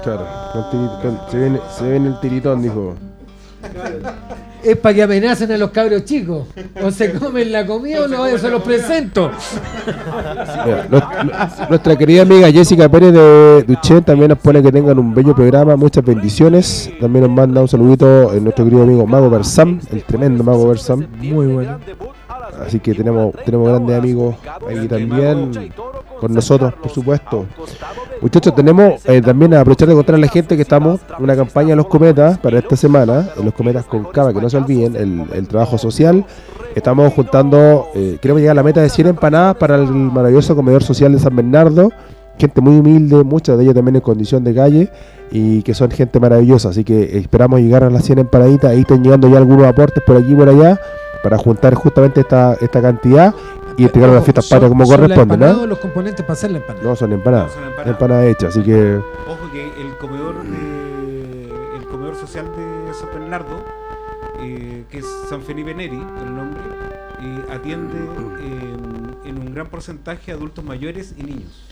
Claro, con tiri- con- se, viene, se viene el tiritón, dijo. Es para que amenacen a los cabros chicos. O se [laughs] comen la comida o no, se los presento. [laughs] Mira, nuestra querida amiga Jessica Pérez de Duchen también nos pone que tengan un bello programa, muchas bendiciones. También nos manda un saludito en nuestro querido amigo Mago Bersam, el tremendo Mago Bersam. Muy bueno. Así que tenemos, tenemos grandes amigos ahí también con nosotros, por supuesto. Muchachos, tenemos eh, también a aprovechar de contar a la gente que estamos en una campaña de los cometas para esta semana, en los cometas con cava, que no se olviden, el, trabajo social. Estamos juntando, eh, queremos llegar a la meta de 100 empanadas para el maravilloso comedor social de San Bernardo. Gente muy humilde, muchas de ellas también en condición de calle y que son gente maravillosa. Así que esperamos llegar a las 100 empanaditas. Ahí están llegando ya algunos aportes por aquí y por allá para juntar justamente esta, esta cantidad y entregar a las fiestas Son- patrias como la corresponde, empanada ¿no? los componentes para hacer la empanada. No, son empanadas. No, son empanadas. Empanadas hechas, así que Ojo que el comedor de- el comedor social de San Bernardo, eh, que es San Felipe Neri, el nombre, eh, atiende eh, en un gran porcentaje a adultos mayores y niños.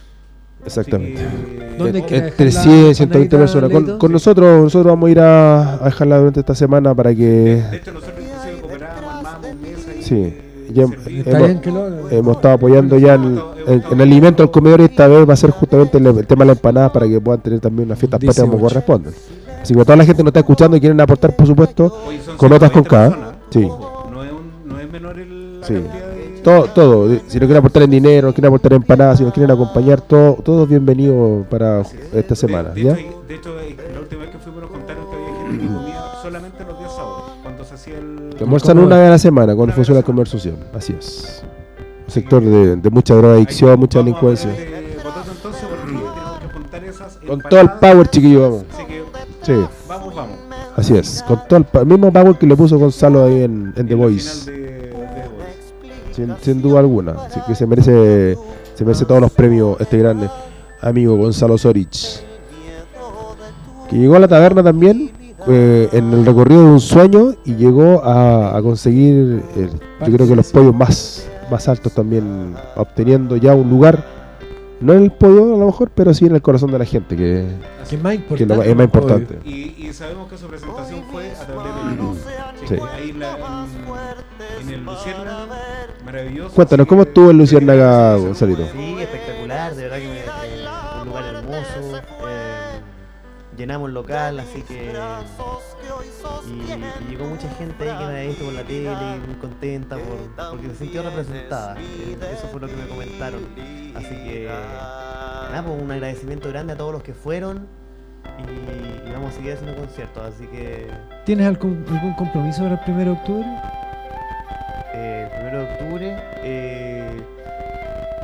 exactamente. Así que- ¿Dónde hay que Entre dejar la 100, 120 empanadita, personas. Con, nosotros, nosotros vamos a ir a, a dejarla durante esta semana para que De hecho, nosotros inclusive cooperamos, armamos mesas y Sí, eh, ya- hemos- bien que lo hemos estado apoyando ya en, en, en alimento al comedor y esta vez va a ser justamente el, el tema de la empanada para que puedan tener también unas fiestas patrias como 18. corresponden. Así que toda la gente que nos está escuchando y quieren aportar, por supuesto, con notas con 120 K, personas. sí. Ojo, no, es un- no es menor el, la Sí. cantidad de... todo, todo. Si nos quieren aportar en dinero, quieren aportar en empanadas, si nos quieren acompañar, todo, todos bienvenidos para esta semana. De, ¿ya? de hecho, de hecho, eh, la última vez que fuimos nos contaron que había gente que comía solamente los días sábados, cuando se hacía el... Que almuerzan una vez a la semana cuando funciona el comer social. Así es. Un sector de, de mucha drogadicción, mucha delincuencia. eh, Con todo el power, chiquillo, vamos. Sí, vamos, vamos. así es. Con todo el, mismo power que le puso Gonzalo ahí en, en The la Voice. The sin duda alguna. Así que se merece, se merece todos los premios este grande amigo Gonzalo Sorich. Que llegó a la taberna también eh, en el recorrido de un sueño y llegó a, a conseguir, eh, yo creo que los podios más, más altos también, obteniendo ya un lugar. No en el podio a lo mejor, pero sí en el corazón de la gente, que, Que es más que importante. lo- es más importante. Y, y sabemos que su presentación fue a tablero de luz. Sí. Ahí la- en, en el Luciérnaga, maravilloso. Cuéntanos, ¿cómo que- estuvo el Luciérnaga, Gonzalito? Sí, espectacular, de verdad que me, llenamos el local, así que. Y, y llegó mucha gente ahí que me había visto por la tele, muy contenta por, porque se sintió representada. eh, eso fue lo que me comentaron. Así que. Nada, pues un agradecimiento grande a todos los que fueron. Y, y vamos a seguir haciendo conciertos, así que. ¿Tienes algún, algún compromiso para el 1 de octubre? eh, el 1 de octubre. eh,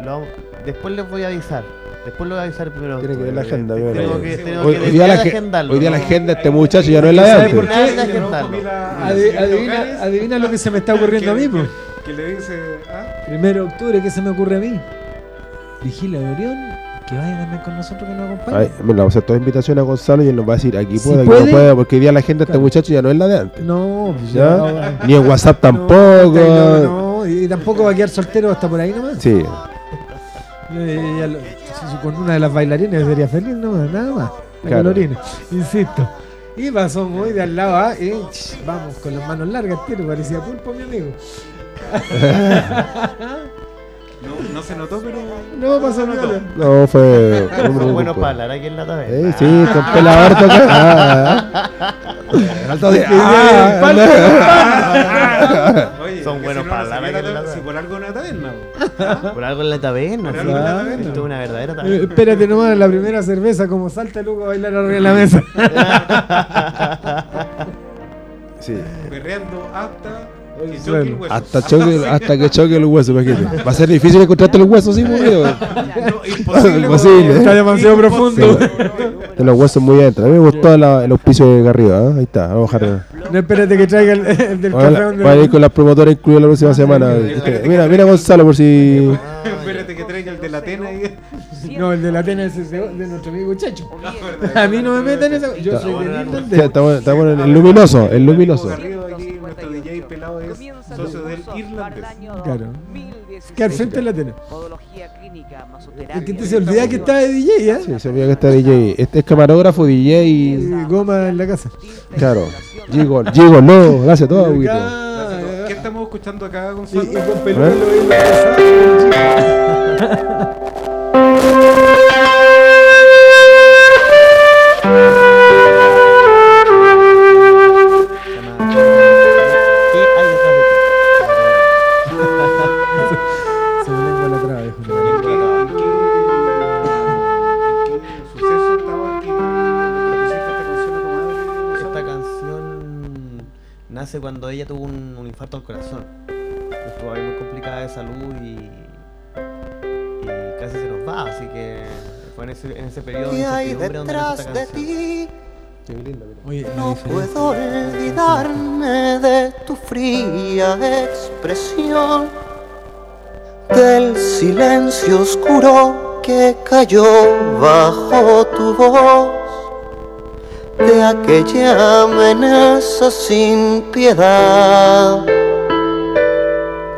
lo después les voy a avisar. Después lo voy a avisar el 1 de Tiene que ver la agenda, Tengo ahí. que, tengo Hoy, que hoy día la, agendarlo, hoy día la ¿no? agenda de este muchacho ya no es la de ¿Sabe antes. por qué? No la- adivina, adivina lo que se me está ocurriendo a mí, que- pues. Que le dice, ah, Primero de octubre, ¿qué se me ocurre a mí? Vigila de Orión, que vaya también con nosotros, que nos acompañe. Ay, mira, vamos a hacer toda invitación a Gonzalo y él nos va a decir aquí Si puede, aquí puede. no puede, porque hoy día la agenda de este muchacho ya no es la de antes. No, pues ¿Ya? ya. Ni en WhatsApp tampoco. No, no, y tampoco va a quedar soltero hasta por ahí nomás. Sí, Lo- con una de las bailarinas sería feliz, no, nada más. La Claro. colorina, insisto. Y pasó muy de al lado, ¿ah? y ch, vamos con las manos largas, tiro, parecía pulpo, mi amigo. [laughs] no, no se notó, pero. No pasó se notó. nada. no fue. [laughs] Son buenos para hablar aquí en la taberna. Eh, sí, con pela harto acá. [laughs] Ah, ah. Alto de- ah, Oye, Son buenos para hablar aquí en la- Si por algo una taberna. Po. [laughs] Por algo en la taberna. Por sí. algo en la taberna. Esto es una verdadera Eh, taberna. espérate nomás, la primera cerveza, como salta Luca a bailar arriba de la mesa. [laughs] Sí. Perreando hasta Bueno, choque el hueso. Hasta, choque, hasta que choque el hueso, imagínate. Va a ser difícil encontrarte los huesos, sí. No, imposible. [laughs] Imposible. Está demasiado profundo. De los huesos muy adentro. A mí me gustó la- el auspicio de Garrido, ¿eh? Ahí está, vamos a bajar. No espérate que traiga el, [laughs] el del café a- donde. Van a ir con las promotoras incluidas la próxima semana. Este, Mira, mira Gonzalo por si. Espérate que traiga el de la Atena y. No, el de la Atena es ese de nuestro amigo Chacho. A mí no me meten esa. Yo soy de estamos, estamos en el luminoso, el luminoso. Nuestro DJ Pelado es Comienza socio los del cursos irlandés. para el año Claro. 2016. Que al frente la tiene. Podología clínica, masoterapia. Es que te se olvidaba que estaba de DJ, ¿eh? Sí, se olvida que está DJ. Este es camarógrafo, DJ y. Goma en la casa. Claro. No. Gracias a todos, ¿Qué estamos escuchando acá, Y, Gonzalo? y con A [laughs] nace cuando ella tuvo un, un infarto al corazón. Estuvo ahí muy complicada de salud y, y casi se nos va, así que fue en ese, en ese periodo de ¿Qué hay incertidumbre donde nace detrás esta de canción. ti? Oye, No puedo olvidarme de tu fría expresión, del silencio oscuro que cayó bajo tu voz, de aquella amenaza sin piedad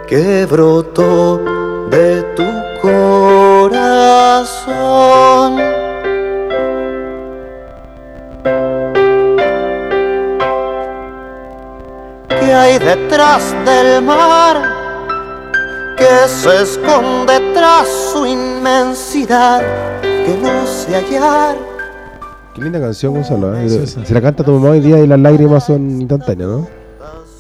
que brotó de tu corazón. que hay detrás del mar, que se esconde tras su inmensidad, que no sé hallar. Qué linda canción, Gonzalo. ¿eh? Preciosa. Se la canta tu mamá hoy día y las lágrimas son instantáneas, ¿no?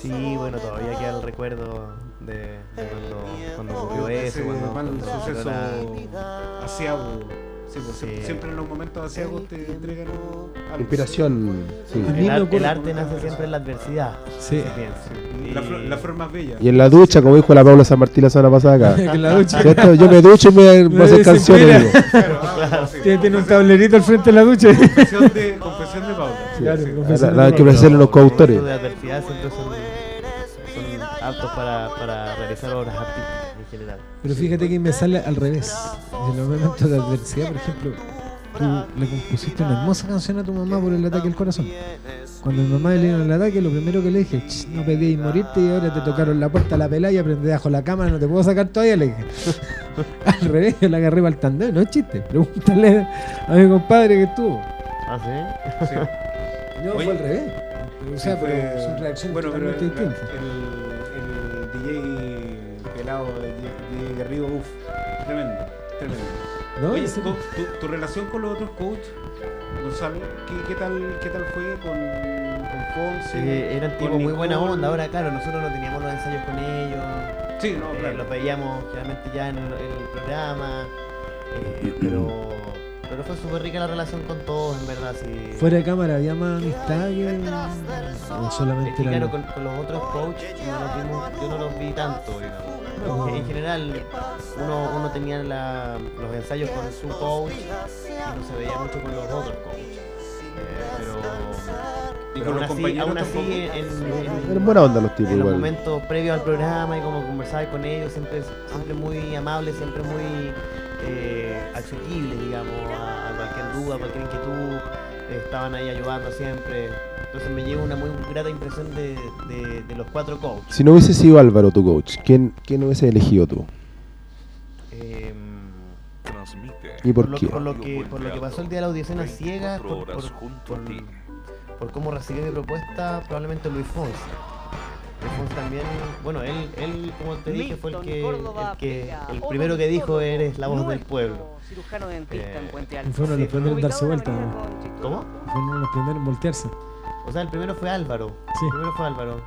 Sí, bueno, todavía queda el recuerdo de, de cuando, cuando ocurrió Ese eso, cuando, mal cuando suceso. Sí, pues, Sí. Siempre en te entregan algo. Inspiración. Sí. El, ar- el arte nace siempre en la adversidad. Sí. piensa. La, flor, la flor más bella. Y en la ducha, como dijo la Paula San Martín la semana pasada acá. [laughs] Que la ducha. ¿Cierto? Yo me ducho y me, [laughs] me hacen Me canciones. [laughs] Claro, sí. Tiene, tiene un tablerito al frente de la ducha. Confesión de, confesión de Paula. Claro, Sí. confesión La- la de que ofrecerle los coautores. De adversidad siempre son, son aptos para, para realizar obras artísticas en general. Pero fíjate que me sale al revés. En los momentos de adversidad, por ejemplo, tú le compusiste una hermosa canción a tu mamá por el ataque al corazón. Cuando mi mamá le dieron el ataque, lo primero que le dije, "Ch, no pedí morirte y ahora te tocaron la puerta, la pelada y aprendí bajo la cama, no te puedo sacar todavía, le dije. [laughs] al revés, yo la agarré para el tandeo, no es chiste. Pregúntale a mi compadre que estuvo. ¿Ah, sí? Sí. No, Oye. fue al revés. O sea, Sí, fue- pero son reacciones bueno, pero distintas. el, el DJ pelado, el DJ Garrido, uff, tremendo, tremendo. ¿No? Oye, tu, tu- tu relación con los otros coaches, Gonzalo, ¿qué, qué tal, ¿qué tal fue con, con Fonse? Eh, eran muy buena onda. Ahora, claro, nosotros no teníamos los ensayos con ellos. Sí, no, eh, claro. los veíamos generalmente ya en el, en el programa. eh, pero, pero fue súper rica la relación con todos, en verdad. Sí. Fuera de cámara había más amistad que. O Es solamente que era. claro, con, con los otros coaches no los vimos- yo no los vi tanto, digamos. Porque en general uno, uno tenía la- los ensayos con su coach y no se veía mucho con los otros coaches. Eh, pero ¿Y pero con aún así, aún en, en- Eran buena onda los tipos en los igual. momentos previos al programa y como conversaba con ellos, siempre, siempre muy amables, siempre muy eh, accesibles, digamos, a, a cualquier duda, a cualquier inquietud, eh, estaban ahí ayudando siempre. Entonces me llevo una muy grata impresión de, de- de los cuatro coaches. Si no hubiese sido Álvaro tu coach, ¿quién, quién hubiese elegido tú? Em, ¿Y por lo, qué? por lo que por lo que pasó el día de la audición a ciegas, por, por, por- por cómo recibí mi propuesta, probablemente Luis Fonsi. También, bueno, él, él como te dije, fue el que, el, que, el primero que dijo eres la voz del pueblo. Cirujano dentista en Eh, Y Alto. fueron los primeros en darse vuelta. ¿no? ¿Cómo? Fueron uno de los primeros en voltearse. O sea, el primero fue Álvaro. Sí. El primero fue Álvaro.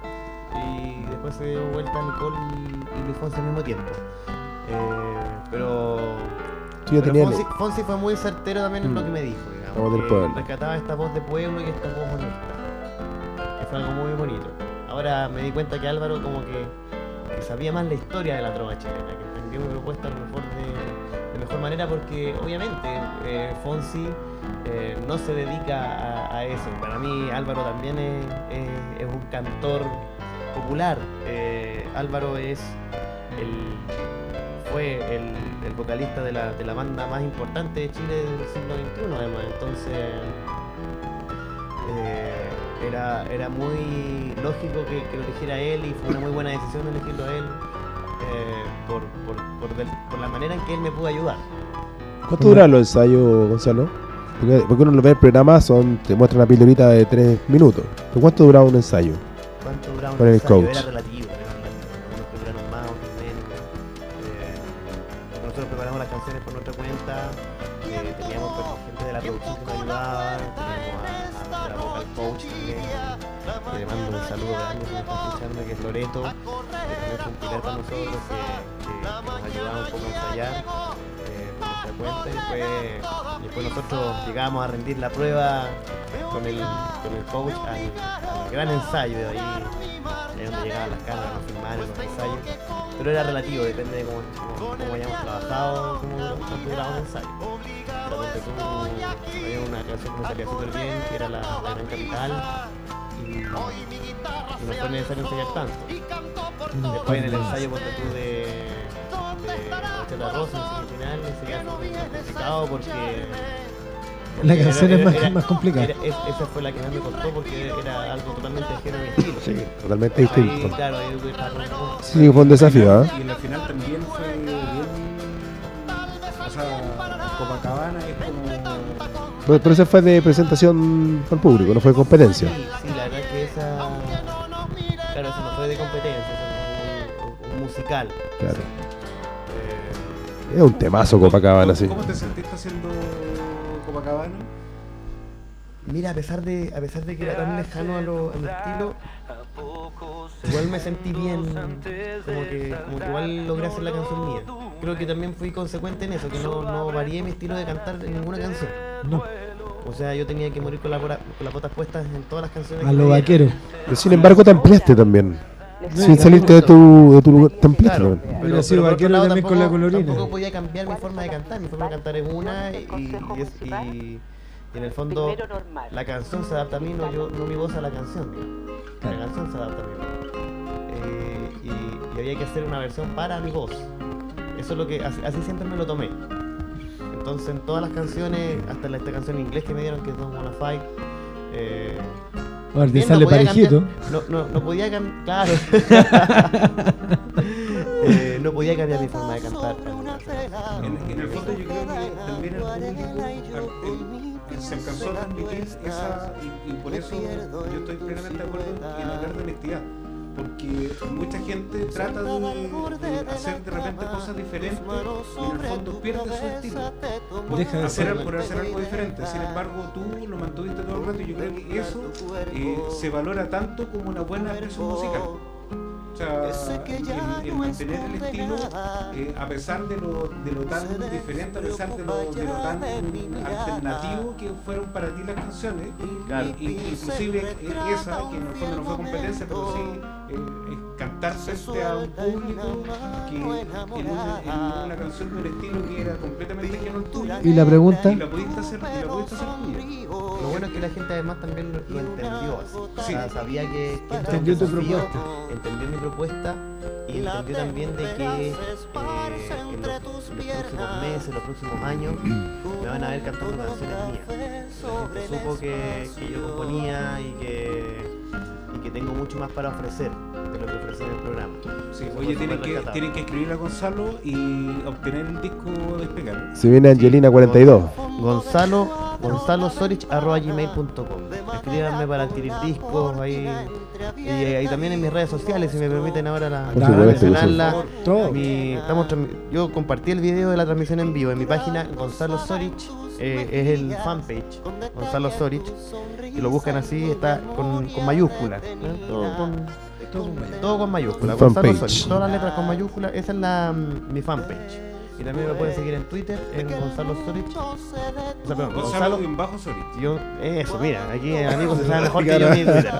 Y después se dio vuelta Nicole y, y Luis Fonsi al mismo tiempo. Eh, pero ya Pero Fonsi, Fonsi fue muy certero también en lo Mm. que me dijo, digamos. La voz del pueblo. Rescataba esta voz de pueblo y esta voz honesta. Que fue algo muy bonito. Ahora me di cuenta que Álvaro como que, sabía más la historia de la trova chilena, que entendió mi propuesta lo mejor de, de mejor manera porque obviamente eh, Fonsi eh, no se dedica a, eso. Para mí Álvaro también es, es- un cantor popular. Eh, Álvaro es el, fue el, vocalista de la, de la banda más importante de Chile del siglo XXI, además. Entonces, era, era muy lógico que, que lo eligiera él y fue una muy buena decisión elegirlo a él eh, por, por, por, del- por la manera en que él me pudo ayudar. ¿Cuánto duran los ensayos, Gonzalo? Porque, porque uno lo ve en el programa, son, te muestra una pildorita de 3 minutos. ¿Pero cuánto duraba un ensayo? ¿Cuánto duraba un Con el ensayo? coach. Era relativo. Para nosotros, que, que- nos ayudaba un poco a ensayar. eh, por nuestra cuenta y después, después nosotros llegábamos a rendir la prueba con el, con el coach al, al gran ensayo de ahí, ahí donde llegaban las cámaras, nos filmaron los ensayos, pero era relativo, depende de cómo, cómo, cómo hayamos trabajado, cómo cuánto duraba un ensayo. Pero tú, había una canción que me salía súper bien, que era la, la Gran Capital, y, y no fue necesario ensayar tanto. Después en el ensayo ponte tú de, de la Rosa, en semifinal, complicado porque La canción era- es más, era- más complicada. era- es- esa fue la que más me costó porque era algo totalmente ajeno a mi estilo. Sí, totalmente Ahí, distinto. claro, ahí Sí, fue un desafío, ¿eh? Y en la final también fue bien. O sea, Copacabana es como. Pero, pero ese fue de presentación al público, no fue de competencia. Musical. Claro. Eh, Es un temazo Copacabana, sí. ¿Cómo te sentiste haciendo Copacabana? Mira, a pesar de, a pesar de que era tan lejano a, lo, a mi estilo, igual me sentí bien, como que, como que igual logré hacer la canción mía. Creo que también fui consecuente en eso, que no, no varié mi estilo de cantar en ninguna canción. No, O sea, yo tenía que morir con, la, con las botas puestas en todas las canciones. a que lo vaquero. Pero sin embargo, te ampliaste también. Sin salirte de tu, de tu lugar, te ampliaste Claro, también. Hubiera sido vaquero lado, también con la colorina. Tampoco podía cambiar mi forma de cantar. Mi forma de cantar es una y, y, es- y- y en el fondo la canción se adapta a mí, no, yo, no mi voz a la canción. La canción se adapta a mi. Eh, y, y había que hacer una versión para mi voz. Eso es lo que así, así siempre me lo tomé. Entonces en todas las canciones, hasta esta canción en inglés que me dieron que es Don't Wanna Fight, eh, A ver, te sale podía parejito. cambiar- no, no, no podía cambiar. Claro. [laughs] Eh, no podía cambiar mi forma de cantar. En, en el fondo yo creo que también el público el- se alcanzó a transmitir esa y, y por eso yo estoy plenamente de acuerdo en hablar de honestidad porque mucha gente trata de, de hacer de repente cosas diferentes y en el fondo pierde su estilo. Por Deja de hacer, por hacer algo diferente. Sin embargo tú lo mantuviste todo el rato y yo creo que eso eh, se valora tanto como una buena expresión musical. O sea, el, el mantener el estilo, eh, a pesar de lo, de lo tan diferente, a pesar de lo, de lo tan alternativo que fueron para ti las canciones, Claro. inclusive eh, esa, que en el fondo no fue competencia, pero sí eh, eh, cantar frente a un público que en una, en una canción de un estilo que era completamente ajeno al tuyo, Y la pregunta, y la pudiste hacer, y la pudiste hacer tuya. Lo bueno es que la gente además también lo, lo entendió así. O sea, sabía que, Entendió tu desafío, propuesta. Entendió mi propuesta y entendió también de que eh, en los, los próximos meses, los próximos años, me van a ver cantando canciones mías. La gente supo que, que yo componía y que, que tengo mucho más para ofrecer de lo que ofrecí en el programa. Sí, oye, tienen que, tienen que escribir a Gonzalo y obtener el disco despegar. Se viene Angelina 42. Gonzalo, Gonzalo gmail.com. Escríbanme para adquirir discos ahí. Y ahí también en mis redes sociales, si me permiten ahora la, la- mencionarla. todo. Mi- estamos yo compartí el video de la transmisión en vivo en mi página Gonzalo Sorich, eh, es el fanpage Gonzalo Sorich, y lo buscan así, está con, con mayúsculas, ¿eh? todo con, todo con mayúsculas. Gonzalo Sorich, todas las letras con mayúsculas, esa es la, mm, mi fanpage. Y también me pueden seguir en Twitter, en Gonzalo Sorich. O sea, perdón, Gonzalo Gonzalo en bajo Sorich. yo, eso, mira, aquí amigos se sabe [laughs] mejor que yo mi Twitter.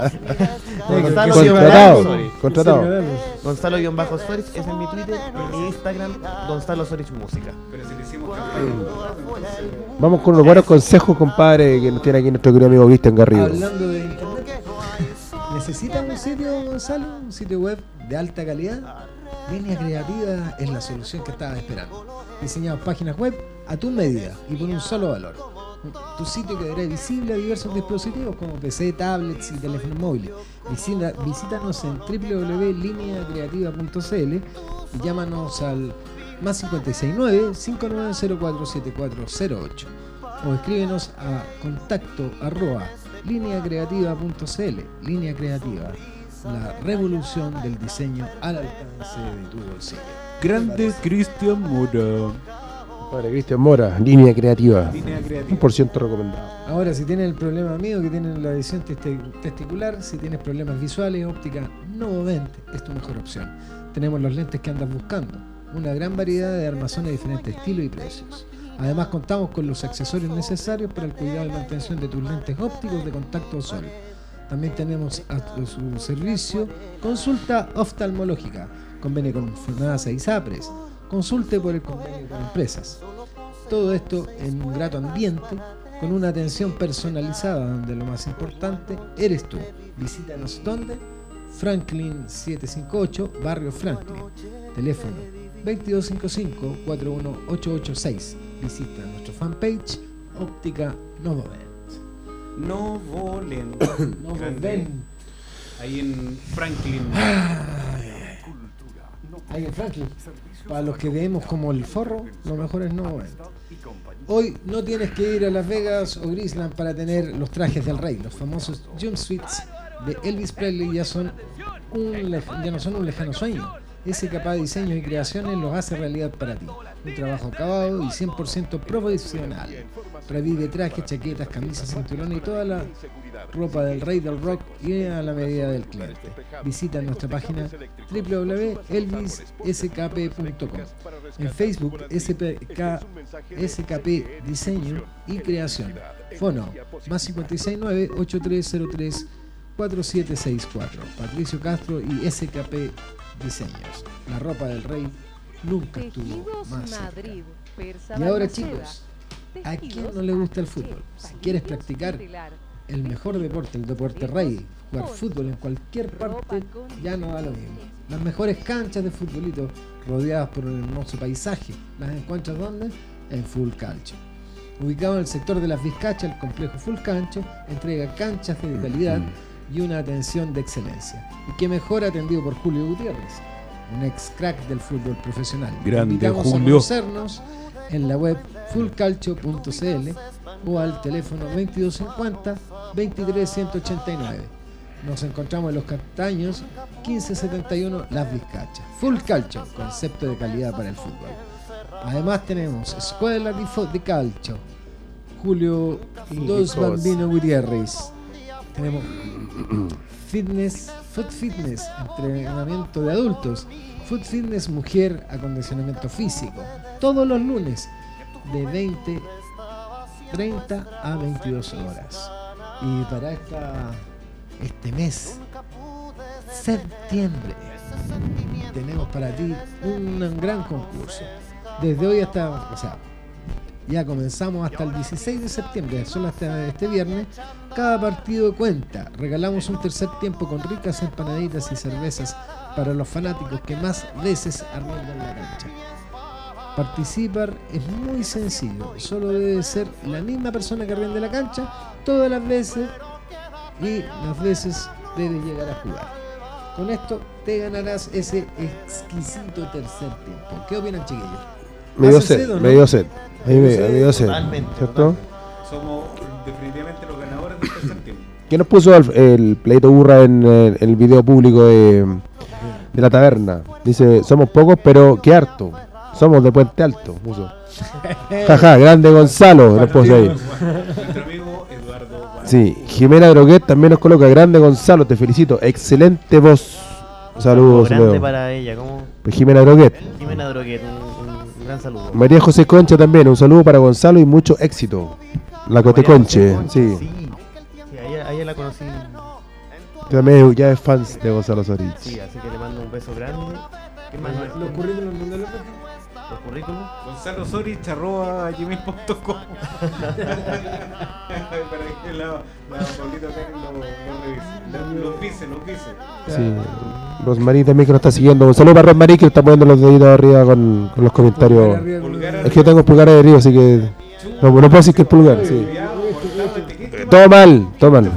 Oye, Gonzalo Contratado. Sorich. Contratado. Gonzalo-Sorich, ese es mi Twitter, y mi Instagram, Gonzalo Sorich Música. Pero si le hicimos Vamos con unos buenos consejos, compadre, que nos tiene aquí nuestro querido amigo Cristian Garrido. Hablando de internet, ¿necesitan un sitio, Gonzalo? ¿Un sitio web de alta calidad? Línea Creativa es la solución que estabas esperando. Diseñamos páginas web a tu medida y por un solo valor. tu sitio quedará visible a diversos dispositivos como PC, tablets y teléfonos móviles. Visítanos en www.lineacreativa.cl y llámanos al más 569 59047408 o escríbenos a contacto arroba lineacreativa.cl Línea Creativa, la revolución del diseño al alcance de tu bolsillo. Grande Cristian Mora. Padre Cristian Mora, línea creativa. Línea creativa. Un por ciento recomendado. Ahora, si tienes el problema mío que tienen la visión testicular, si tienes problemas visuales, óptica Novovent es tu mejor opción. Tenemos los lentes que andas buscando, una gran variedad de armazones de diferentes estilos y precios. Además, contamos con los accesorios necesarios para el cuidado y mantención de tus lentes ópticos de contacto sol. También tenemos a su servicio consulta oftalmológica, convenio con FENASA y. Consulte por el convenio con empresas. Todo esto en un grato ambiente, con una atención personalizada, donde lo más importante eres tú. Visítanos donde? Franklin 758, Barrio Franklin. Teléfono 2255-41886. Visita nuestra fanpage Óptica Novovent. No volen. [coughs] Novovent. Grande. Ahí en Franklin. Ahí en Franklin. Para los que vemos como el forro, lo mejor es Novovent. Hoy no tienes que ir a Las Vegas o Grisland para tener los trajes del rey. Los famosos jumpsuits de Elvis Presley ya, son un ya no son un lejano sueño. Ese capaz diseños y creaciones los hace realidad para ti. Un trabajo acabado y 100% profesional. Revive trajes, chaquetas, camisas, cinturones y toda la ropa del rey del rock y a la medida del cliente. Visita nuestra página www.elvisskp.com. En Facebook, SPK, SKP Diseño y Creación. Fono, más 569-8303-4764. Patricio Castro y SKP Diseños. La ropa del rey nunca estuvo más. Madrid. Y ahora chicos, ¿a quién no le gusta el fútbol? Si quieres practicar el mejor deporte, el deporte rey, jugar fútbol en cualquier parte, ya no da lo mismo. Las mejores canchas de futbolito rodeadas por un hermoso paisaje, ¿las encuentras dónde? En Full Calcio. Ubicado en el sector de las Vizcachas, el complejo Full Cancho entrega canchas de calidad y una atención de excelencia. Y qué mejor atendido por Julio Gutiérrez, un ex crack del fútbol profesional. Grande Invitamos a Julio. conocernos en la web fullcalcio.cl o al teléfono 2250 23189. Nos encontramos en los Castaños 1571 Las Vizcachas. Full Calcio, concepto de calidad para el fútbol. Además tenemos Escuela de, Calcio, Julio Dos. Bambino Gutiérrez. Tenemos Fitness, Food Fitness, entrenamiento de adultos. Food Fitness Mujer, acondicionamiento físico. Todos los lunes de 20, 30 a 22 horas. Y para este mes, septiembre, tenemos para ti un gran concurso. Desde hoy hasta, ya comenzamos hasta el 16 de septiembre, solo hasta este viernes. Cada partido cuenta. Regalamos un tercer tiempo con ricas empanaditas y cervezas para los fanáticos que más veces arriendan la cancha. Participar es muy sencillo, solo debe ser la misma persona que arriende la cancha todas las veces y las veces debes llegar a jugar. Con esto te ganarás ese exquisito tercer tiempo. ¿Qué opinan, chiquillos? Me dio ¿Hace sed, no? me dio sed. A mí me, me dio sed. Totalmente, ¿Cierto? Somos definitivamente los ganadores del tercer tiempo. ¿Quién nos puso el, el pleito burra en, en el video público de, de la taberna? Dice, somos pocos, pero qué harto. Somos de Puente Alto, puso. [laughs] Jaja, grande Gonzalo, nos puso ahí. Nuestro amigo Eduardo Guardia. Sí, Jimena Droguet también nos coloca, grande Gonzalo, te felicito, excelente voz. Saludos, grande Leo. para ella, como Jimena Droguet. Jimena Droguet, un gran saludo. María José Concha también, un saludo para Gonzalo y mucho éxito. La Cote Conche, sí. Sí, sí, a ella, a ella la conocí. Que también ya es fans de Gonzalo Sorich. Sí, así que le mando un beso grande. ¿Qué más? nos- Los currículos ¿dónde los ves? Los currículums. Gonzalo Sorich arroba gmail.com [laughs] para que la, la Paulita lo, lo revise. Lo- Los dice, los dice. Sí. Rosmarie también que nos está siguiendo. Un saludo para que está poniendo los deditos arriba con, con los comentarios. Pulgar Es que yo tengo pulgares de arriba, así que No, no puedo decir que el pulgar, sí. Todo mal, todo ¿Qué mal.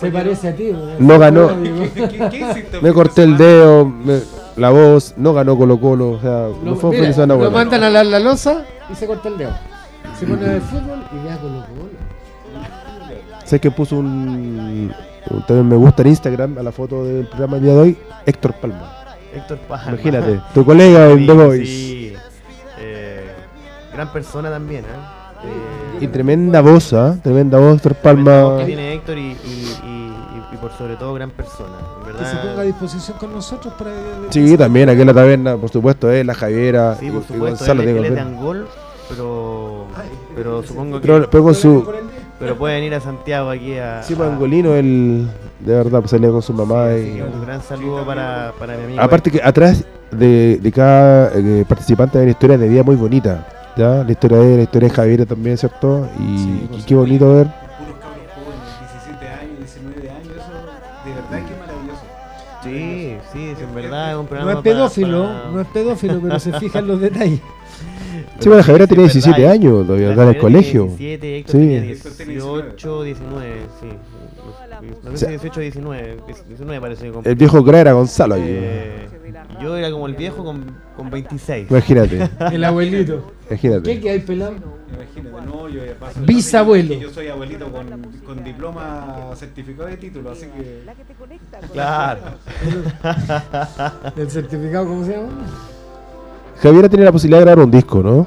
Se parece a ti. ¿no? Ganó. ¿Qué, qué- qué hiciste Me corté el dedo, me- la voz, no ganó Colo Colo, o sea, no Lo, fue un fin mira, de semana lo mandan a la, la losa y se corta el dedo. Se pone a ver fútbol y ya con lo Sé que puso un, un- también me gusta en Instagram a la foto del programa del día de hoy, Héctor Palma. Héctor Palma. Imagínate, tu colega en Sí, The Voice. sí. Eh, gran persona también, ¿eh? Eh, Y tremenda voz, ¿ah? Tremenda voz, Héctor voz Palma. que tiene Héctor y por sobre todo gran persona. En Que se verdad, ponga a disposición con nosotros para. Sí, también aquí en la taberna, por supuesto, eh, la Javiera Sí, y, por y supuesto, Gonzalo él, es de. Angol, pero, pero supongo que Pero, pero con su. pero puede venir a Santiago aquí a... Sí, pues a- angolino, él de verdad pues, salió con su mamá. Y, un gran saludo para, para mi amigo. aparte que atrás de, de cada eh, participante hay una historia de vida muy bonita. ¿ya? La historia de él, la historia de Javiera también, ¿cierto? Y, y qué bonito ver. Verdad es un No programa es para- pedófilo, para- no es pedófilo, pero se fijan los detalles. Sí, bueno, Javiera tenía es 17 verdad, años todavía, la está en el colegio. tenía 17, Héctor Sí. tenía Héctor tenía 18, 19, sí. No sé si 18 o 19, 19 parece que El viejo cra era Gonzalo ahí. Eh, yo era como el viejo con, con 26. Imagínate, [laughs] El abuelito. ¿Qué imagínate. que hay pelado? Imagínate, no, yo paso. Bisabuelo. Yo soy abuelito con, con diploma certificado de título, así que. Claro. [laughs] ¿El certificado cómo se llama? Javiera tenía la posibilidad de grabar un disco, ¿no?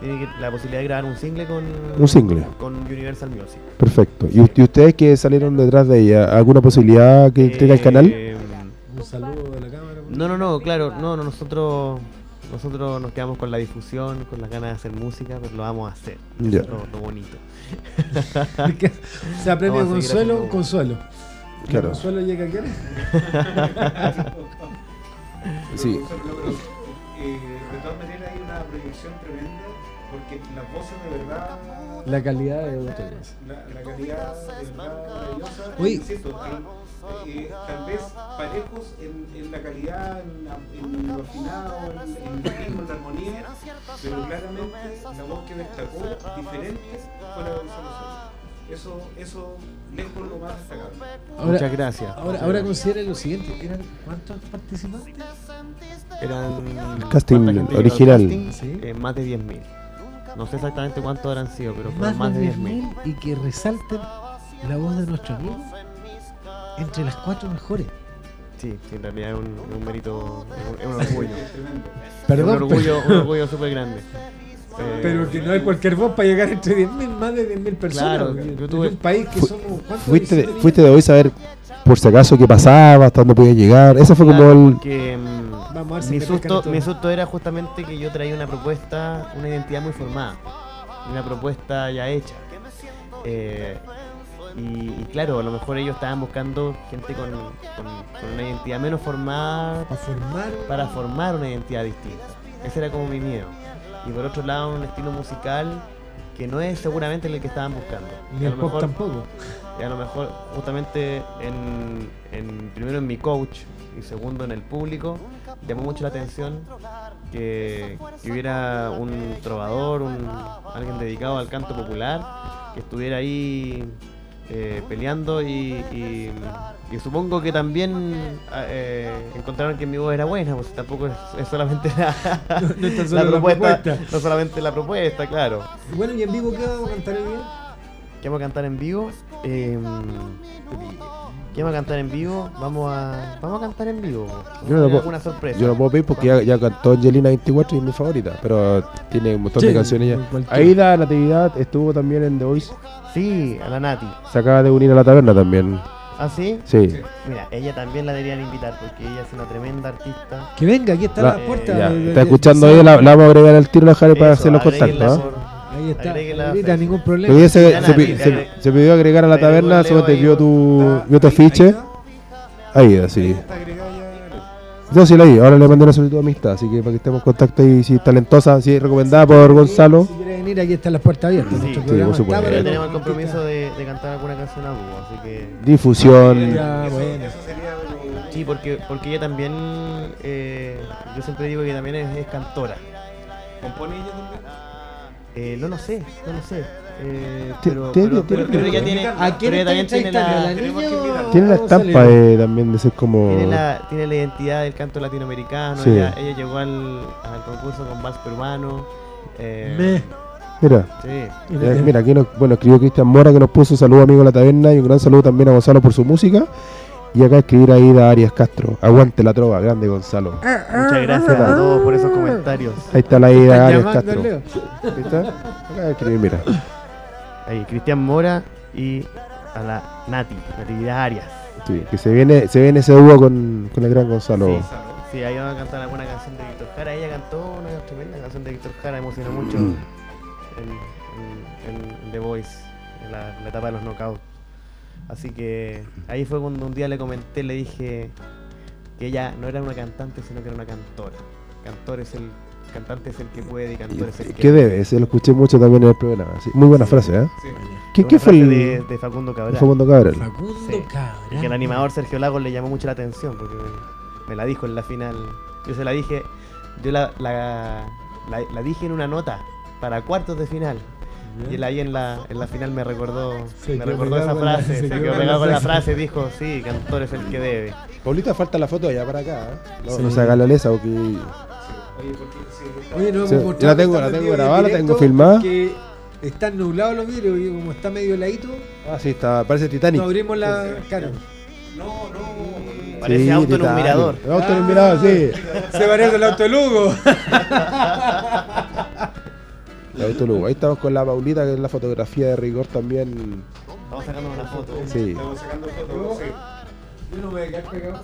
Tiene que- la posibilidad de grabar un single con, Un single. con Universal Music. Perfecto. ¿Y, y ustedes que salieron detrás de ella, alguna posibilidad que tenga el canal? Eh, Un saludo de la cámara. No, no, no, claro, no, no, nosotros nosotros nos quedamos con la difusión, con las ganas de hacer música, pero lo vamos a hacer. Eso Ya. es lo, lo bonito. [laughs] Se apremia Vamos a seguir consuelo, haciendo- consuelo. Claro. Consuelo llega a quién? [laughs] [laughs] Sí. Eh, de todas maneras hay una proyección tremenda porque las voces de verdad. La calidad de. La, la calidad de verdad maravillosa. Insisto, hay, eh, tal vez parejos en, en la calidad, en, lo afinado, en, en el ritmo, en la armonía, pero claramente la voz que destacó diferente fue la de Gonzalo. Eso, eso lejos lo más destacable. Ahora, Muchas gracias. ahora, Muchas ahora gracias. consideren lo siguiente: ¿eran cuántos participantes? Eran casting ¿cuánta gente llegó al original. casting? Sí. Eh, más de 10.000. No sé exactamente cuántos habrán sido, pero Más, de de 10.000 10.000. y que resalten la voz de nuestro amigo entre las cuatro mejores. Sí, sí, en realidad es un, un mérito, es un, es un orgullo. Es. Perdón, un orgullo, un orgullo súper grande. Pero que no hay cualquier voz para llegar entre 10.000, más de 10.000 personas. Claro, yo en tuve- un país que Fu- somos. Fuiste de, 17 fuiste de hoy a ver por si acaso qué pasaba, hasta dónde podía llegar. Eso fue como el. porque, mm, Vamos a ver si mi, susto, mi susto era justamente que yo traía una propuesta, una identidad muy formada, una propuesta ya hecha. Eh, y, y claro, a lo mejor ellos estaban buscando gente con, con- con una identidad menos formada Para formar. para formar una identidad distinta. Ese era como mi miedo. Y por otro lado, un estilo musical que no es seguramente el que estaban buscando. Ni Y a el lo pop mejor- tampoco. y a lo mejor justamente en, en- primero en mi coach y segundo en el público llamó mucho la atención que, que hubiera un trovador, un, alguien dedicado al canto popular que estuviera ahí eh, peleando y, y- y supongo que también eh, encontraron que mi voz era buena, pues tampoco es, es solamente la, [laughs] No es tan la solo la propuesta, no solamente la propuesta, claro. Bueno, ¿y en vivo qué vamos a cantar el día? ¿Qué vamos a cantar en vivo? Eh, ¿Qué vamos a cantar en vivo? Vamos a, vamos a cantar en vivo. Yo no ¿Hay puedo- alguna sorpresa? Yo no puedo pedir porque ya, ya cantó Angelina 24 y es mi favorita, pero tiene un montón Sí, de canciones ya. Aida Natividad estuvo también en The Voice. Sí, a la Nati. Se acaba de unir a la taberna también. ¿Ah, sí? Sí. Mira, ella también la deberían invitar porque ella es una tremenda artista. Que venga, aquí está La- la, puerta. Ya, de- está de- escuchando de- ahí, la, la vamos a agregar al tiro la Jare para hacer los contactos. ¿ah? por- Ahí está. Ahorita, ningún problema. se, se, pidió agregar a la taberna, te ahí, vio tu, vio tu ahí- afiche. ahí. Aida, sí. Yo sí la vi, ahora le mandé una solicitud de amistad, así que para que estemos en contacto y si es talentosa, si es recomendada por Gonzalo. Venir, aquí están las puertas abiertas. Sí, Nuestro sí, programa por supuesto. está para Ya los tenemos el compromiso de, de cantar alguna canción a dúo, así que... Difusión. Ya, Eso- bueno. eso sería de lo- Sí, porque, porque ella también... eh, yo siempre digo que también es, es cantora. ¿Compone ella también? Eh, no lo sé, no lo sé. Eh, pero, tiene- pero- tiene pero- pero que- ella tiene, ¿A quién pero ella también tiene la, ¿La tenemos niña que o- invitar. Tiene la estampa también de ser como. tiene la, tiene la identidad del canto latinoamericano. Sí. Ella, ella llegó al, al concurso con vals peruano. Eh, Me. Mira, Sí. eh, mira, aquí nos, bueno, escribió Cristian Mora que nos puso saludo amigo de la taberna y un gran saludo también a Gonzalo por su música. Y acá escribir ahí da Arias Castro. Aguante la trova, grande Gonzalo. Muchas gracias a todos por esos comentarios. Ahí está la ida ¿Están Arias llamando, Castro. Leo? Ahí está. Acá escribir, mira. Ahí, Cristian Mora y a la Nati, Natividad Arias. Sí, que se viene, se viene ese dúo con, con el gran Gonzalo. Sí, sí, ahí van a cantar alguna canción de Víctor Jara. Ella cantó una tremenda canción de Víctor Jara, emocionó mucho Mm. En, en- en The Voice, en la, la etapa de los knockouts. Así que ahí fue cuando un día le comenté, le dije que ella no era una cantante, sino que era una cantora. Cantor es el cantante es el que puede y cantor es el que ¿Qué debe? Se lo escuché mucho también en el programa. sí, muy buena frase, ¿eh? Sí. ¿Qué, fue el, de, de Facundo Cabral? Facundo Cabral? Facundo Cabral. que el animador Sergio Lagos le llamó mucho la atención porque me, me la dijo en la final. Yo se la dije, yo la, la, la- la dije en una nota para cuartos de final. Y él ahí en la, en la final me recordó, Se me recordó esa la- frase, se se quedó pegado la con la frase. frase, dijo, sí, cantor es el que debe. Paulita, falta la foto allá para acá. ¿eh? No, Sí. no se haga la lesa porque. Oye, porque sí, Oye, no Sí, hemos yo mostrado la tengo- que la tengo grabada, la tengo filmada. porque Están nublados los vidrios y como está medio heladito, Ah, sí, está, parece Titanic. no abrimos la cara. No, no. Parece Sí, auto en un mirador. Auto en un mirador, sí. Se parece el auto de Lugo. [laughs] Ahí estamos con la Paulita, que es la fotografía de rigor también. Estamos sacando una foto. Sí. Estamos sacando fotos. Sí. Yo no me voy a quedar pegado.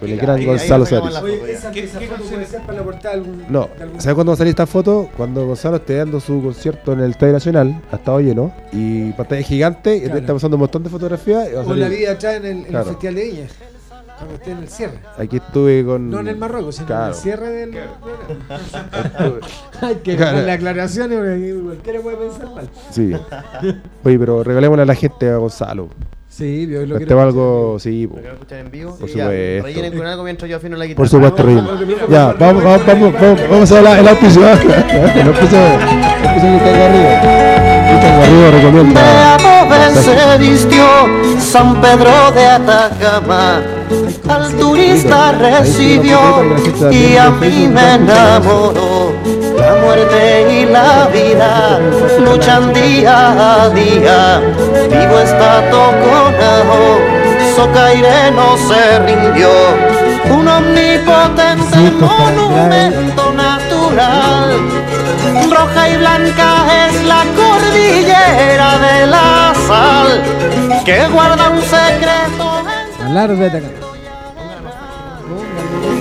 Con el Ahí- gran ahí Gonzalo nos sacamos Suárez. la Oye, foto ya. esa, ¿Qué- esa qué foto canción puede es? ser para la portada de algún. No, de algún- ¿sabes cuándo va a salir esta foto? Cuando Gonzalo esté dando su concierto en el Estadio Nacional, ha estado lleno, y pantalla gigante, y Claro. está pasando un montón de fotografías. y va a O salir- la vida atrás en el, en Claro. el Festival de Viña. Cuando esté en el cierre. Aquí estuve con. No en el Marruecos, sino en Claro. el cierre del. Hay [laughs] que Claro. darle aclaraciones porque cualquiera puede pensar mal. Sí. Oye, pero regalémosle a la gente a Gonzalo. Sí, yo lo quiero. algo, sí. po. ¿Lo quiero escuchar en vivo? Por supuesto. Rellenen con algo mientras yo afino la guitarra. Por supuesto, Ya, vamos, vamos, vamos, vamos, a ver el auspicio. El auspicio, el auspicio que está arriba. Garrido De recomienda. se vistió San Pedro de Atacama. Al turista recibió y a mí me enamoró. La muerte y la vida luchan día a día. Vivo está Toconao, Socaire no se rindió. Un omnipotente monumento natural. Roja y blanca es la cordillera de la sal que guarda un secreto Alarde de.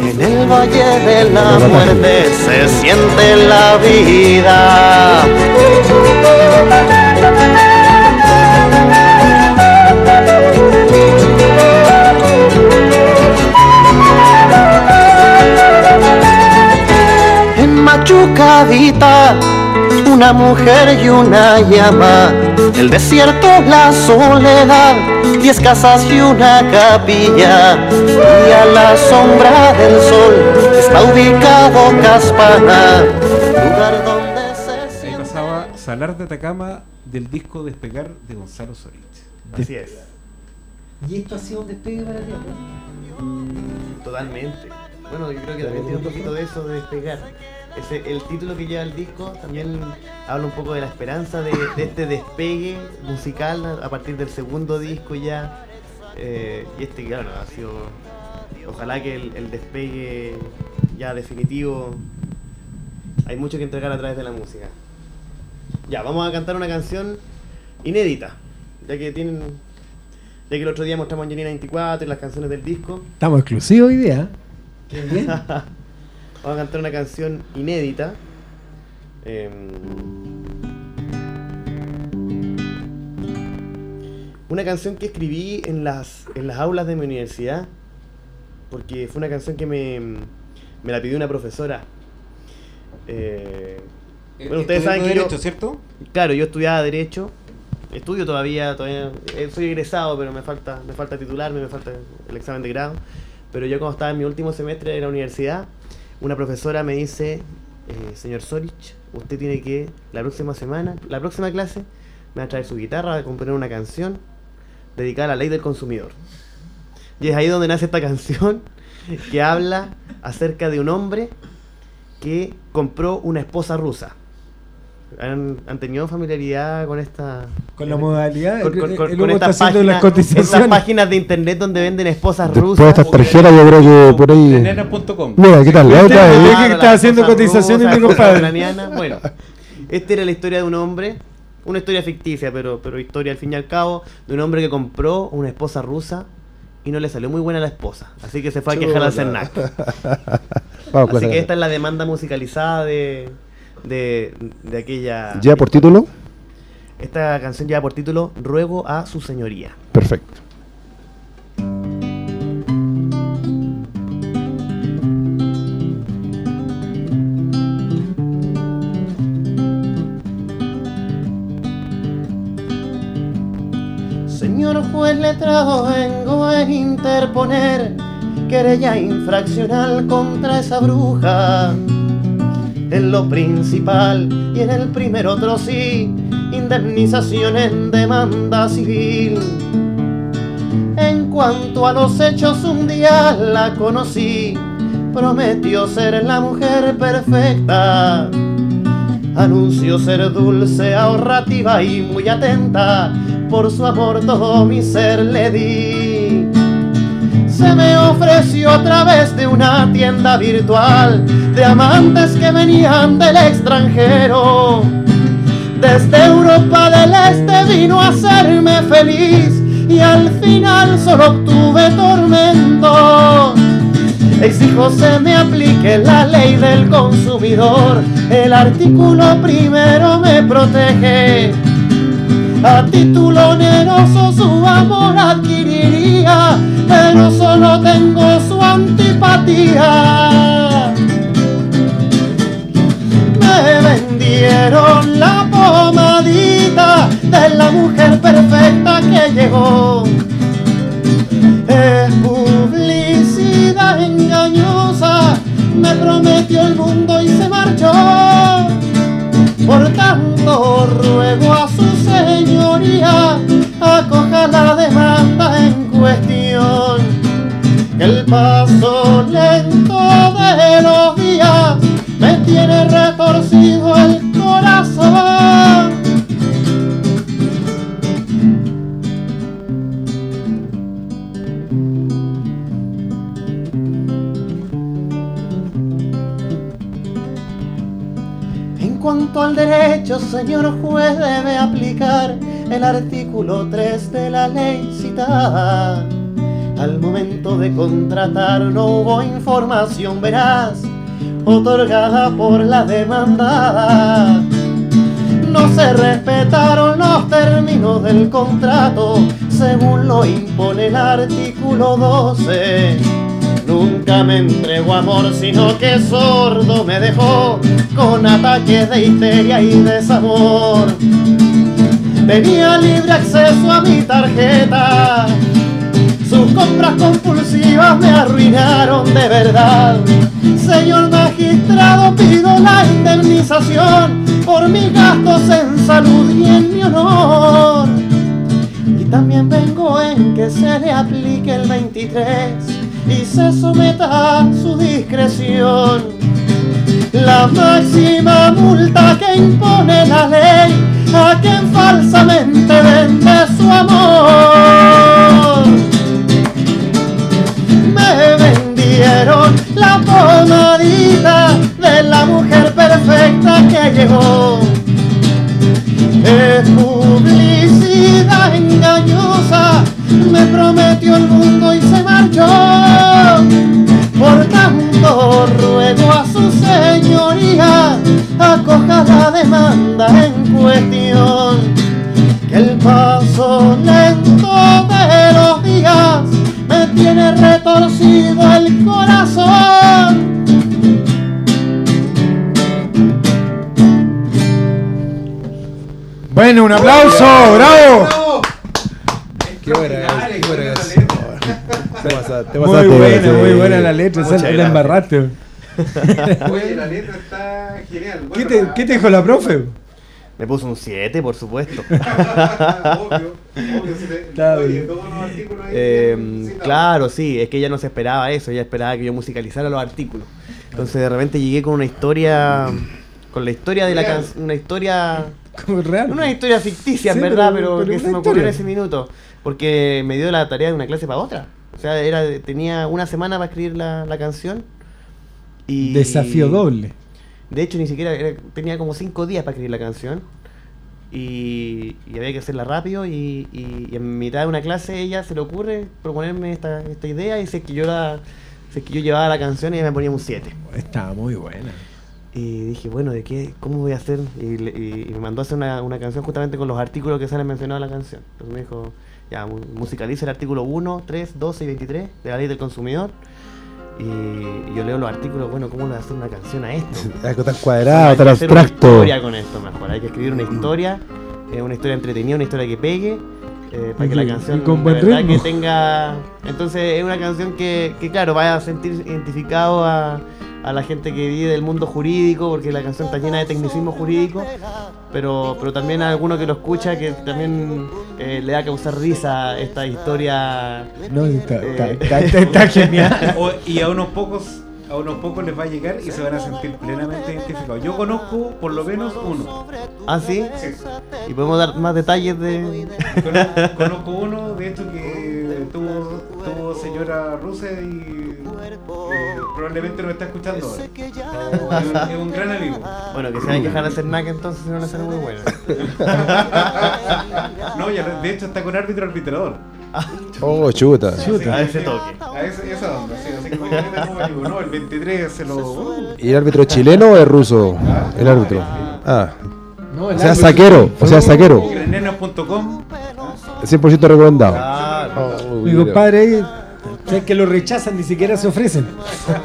En el valle de la muerte se siente la vida. En Machuca habita una mujer y una llama, el desierto, la soledad, diez casas y una capilla, y a la sombra del sol está ubicado Caspana, lugar donde se Ahí siente pasaba Salar de Atacama del disco Despegar de Gonzalo Sorich. Así es. ¿Y esto ha sido un despegue para ti? Totalmente. Bueno, yo creo que también tiene un poquito de eso de despegar. Ese, el título que lleva el disco también habla un poco de la esperanza de, de este despegue musical a, partir del segundo disco ya. Eh, y este, claro, ha sido. Ojalá que el, el despegue ya definitivo. Hay mucho que entregar a través de la música. Ya, vamos a cantar una canción inédita. Ya que tienen. Ya que el otro día mostramos Angelina 24 y las canciones del disco. Estamos exclusivos hoy día. Qué [laughs] bien. Vamos a cantar una canción inédita. Em, una canción que escribí en las, en las aulas de mi universidad. Porque fue una canción que me, me la pidió una profesora. Eh, Bueno, ustedes saben que yo- derecho, ¿cierto? Claro, yo estudiaba Derecho. Estudio todavía, todavía eh, soy egresado, pero me falta, me falta titularme, me falta el examen de grado. Pero yo cuando estaba en mi último semestre de la universidad, una profesora me dice, eh, señor Sorich, usted tiene que, la próxima semana, la próxima clase, me va a traer su guitarra, va a componer una canción dedicada a la ley del consumidor. Y es ahí donde nace esta canción que habla acerca de un hombre que compró una esposa rusa. ¿Han, han tenido familiaridad con esta... Con la modalidad, con, con- con- estas páginas, estas cotizaciones. páginas de internet donde venden esposas Después de rusas? estas tarjetas, yo creo que por ahí. Mira, ¿qué tal? La otra ahí. que las haciendo cotizaciones, esposas compadre. Bueno, esta era la historia de un hombre, una historia ficticia, pero, pero historia al fin y al cabo, de un hombre que compró una esposa rusa y no le salió muy buena la esposa. Así que se fue a quejar al CERNAC. [laughs] Así que- esta es la demanda musicalizada de, de, de aquella... ¿Ya por título? Esta canción lleva por título Ruego a su señoría. Perfecto. Señor juez letrado, vengo a interponer querella infraccional contra esa bruja. En lo principal y en el primer otro sí, indemnización en demanda civil. En cuanto a los hechos, un día la conocí, prometió ser la mujer perfecta. Anunció ser dulce, ahorrativa y muy atenta, por su amor todo mi ser le di. Se me ofreció a través de una tienda virtual de amantes que venían del extranjero. Desde Europa del Este vino a hacerme feliz y al final solo obtuve tormento. Exijo se me aplique la ley del consumidor. El artículo primero me protege. A título oneroso su amor adquiriría, pero solo tengo su antipatía. Me vendieron la pomadita de la mujer perfecta que llegó. Es publicidad engañosa, me prometió el mundo y se marchó. Por tanto, ruego a su señoría, acoja la demanda en. El paso lento de los días me tiene retorcido el corazón. En cuanto al derecho, señor juez, debe aplicar el artículo 3 de la ley citada. Al momento de contratar no hubo información veraz otorgada por la demandada. No se respetaron los términos del contrato según lo impone el artículo 12. Nunca me entregó amor, sino que sordo me dejó con ataques de histeria y desamor. Tenía libre acceso a mi tarjeta. Sus compras compulsivas me arruinaron de verdad. Señor magistrado, pido la indemnización por mis gastos en salud y en mi honor. Y también vengo en que se le aplique el 23 y se someta a su discreción. La máxima multa que impone la ley a quien falsamente vende su amor. Vendieron la pomadita de la mujer perfecta que llegó. Es publicidad engañosa, me prometió el mundo y se marchó. Por tanto, ruego a su señoría, acoja la demanda en cuestión. Que el paso lento retorcido el corazón. Bueno, un aplauso, bravo. Qué buena, qué buena canción. Te pasa- te Muy pasaste, buena, sí. muy buena la letra, Muchas la embarraste. Oye, la letra está genial. ¿Qué Bueno, te, la- ¿Qué te dijo la profe? Me puso un 7, por supuesto. [laughs] obvio, obvio. se te- Está oye, bien. todos los artículos ahí Eh, claro, sí, es que ella no se esperaba eso, ella esperaba que yo musicalizara los artículos. Entonces de repente llegué con una historia, con la historia de la canción, una historia, [laughs] Como real. una historia ficticia en Sí, verdad, pero- pero, pero que se me ocurrió en ese minuto, porque me dio la tarea de una clase para otra. O sea, era, tenía una semana para escribir la, la canción. Y Desafío doble. De hecho, ni siquiera era- tenía como cinco días para escribir la canción. Y, y había que hacerla rápido. Y, y- y en mitad de una clase, ella se le ocurre proponerme esta, esta idea. Y sé que yo la, sé que yo llevaba la canción y ella me ponía un 7. Estaba muy buena. Y dije, bueno, ¿de qué? ¿Cómo voy a hacer? Y, le- y- y me mandó a hacer una, una canción justamente con los artículos que salen mencionados en la canción. Entonces me dijo, ya, mu- musicaliza el artículo 1, 3, 12 y 23 de la ley del consumidor. Y, yo leo los artículos, bueno, ¿cómo le hacer una canción a esto? [laughs] Algo tan cuadrado, hay tan que hacer una abstracto. historia con esto mejor. Hay que escribir una historia, eh, una historia entretenida, una historia que pegue, eh, para Y que la canción con buen verdad ritmo. que tenga. Entonces es una canción que, que claro, vaya a sentir identificado a, a la gente que vive del mundo jurídico, porque la canción está llena de tecnicismo jurídico, pero, pero también a alguno que lo escucha que también eh, le va a causar risa esta historia. No, está, Eh. está- está- está- está genial. [laughs] O- y a unos pocos a unos pocos les va a llegar y se van a sentir plenamente identificados. Yo conozco por lo menos uno. ¿Ah, sí? Sí. Y podemos dar más detalles de. Conozco, conozco uno, de hecho, que tuvo, tuvo señora rusa y eh, probablemente nos está escuchando ahora. Es un, es un gran amigo. Bueno, que se van a quejar de hacer nada, entonces no van a ser muy buena. [laughs] No, ya, de hecho está con árbitro arbitrador. [laughs] Oh, chuta. A ese toque. A ese, esa onda, sí, así digo, no, el 23 se lo... ¿Y el árbitro es chileno o es ruso? El árbitro. Ah, No, el o sea, árbitro saquero, o sea, saquero. Grenenos.com 100% recomendado. Oh, Mi compadre ahí, ¿sabes que lo rechazan? Ni siquiera se ofrecen.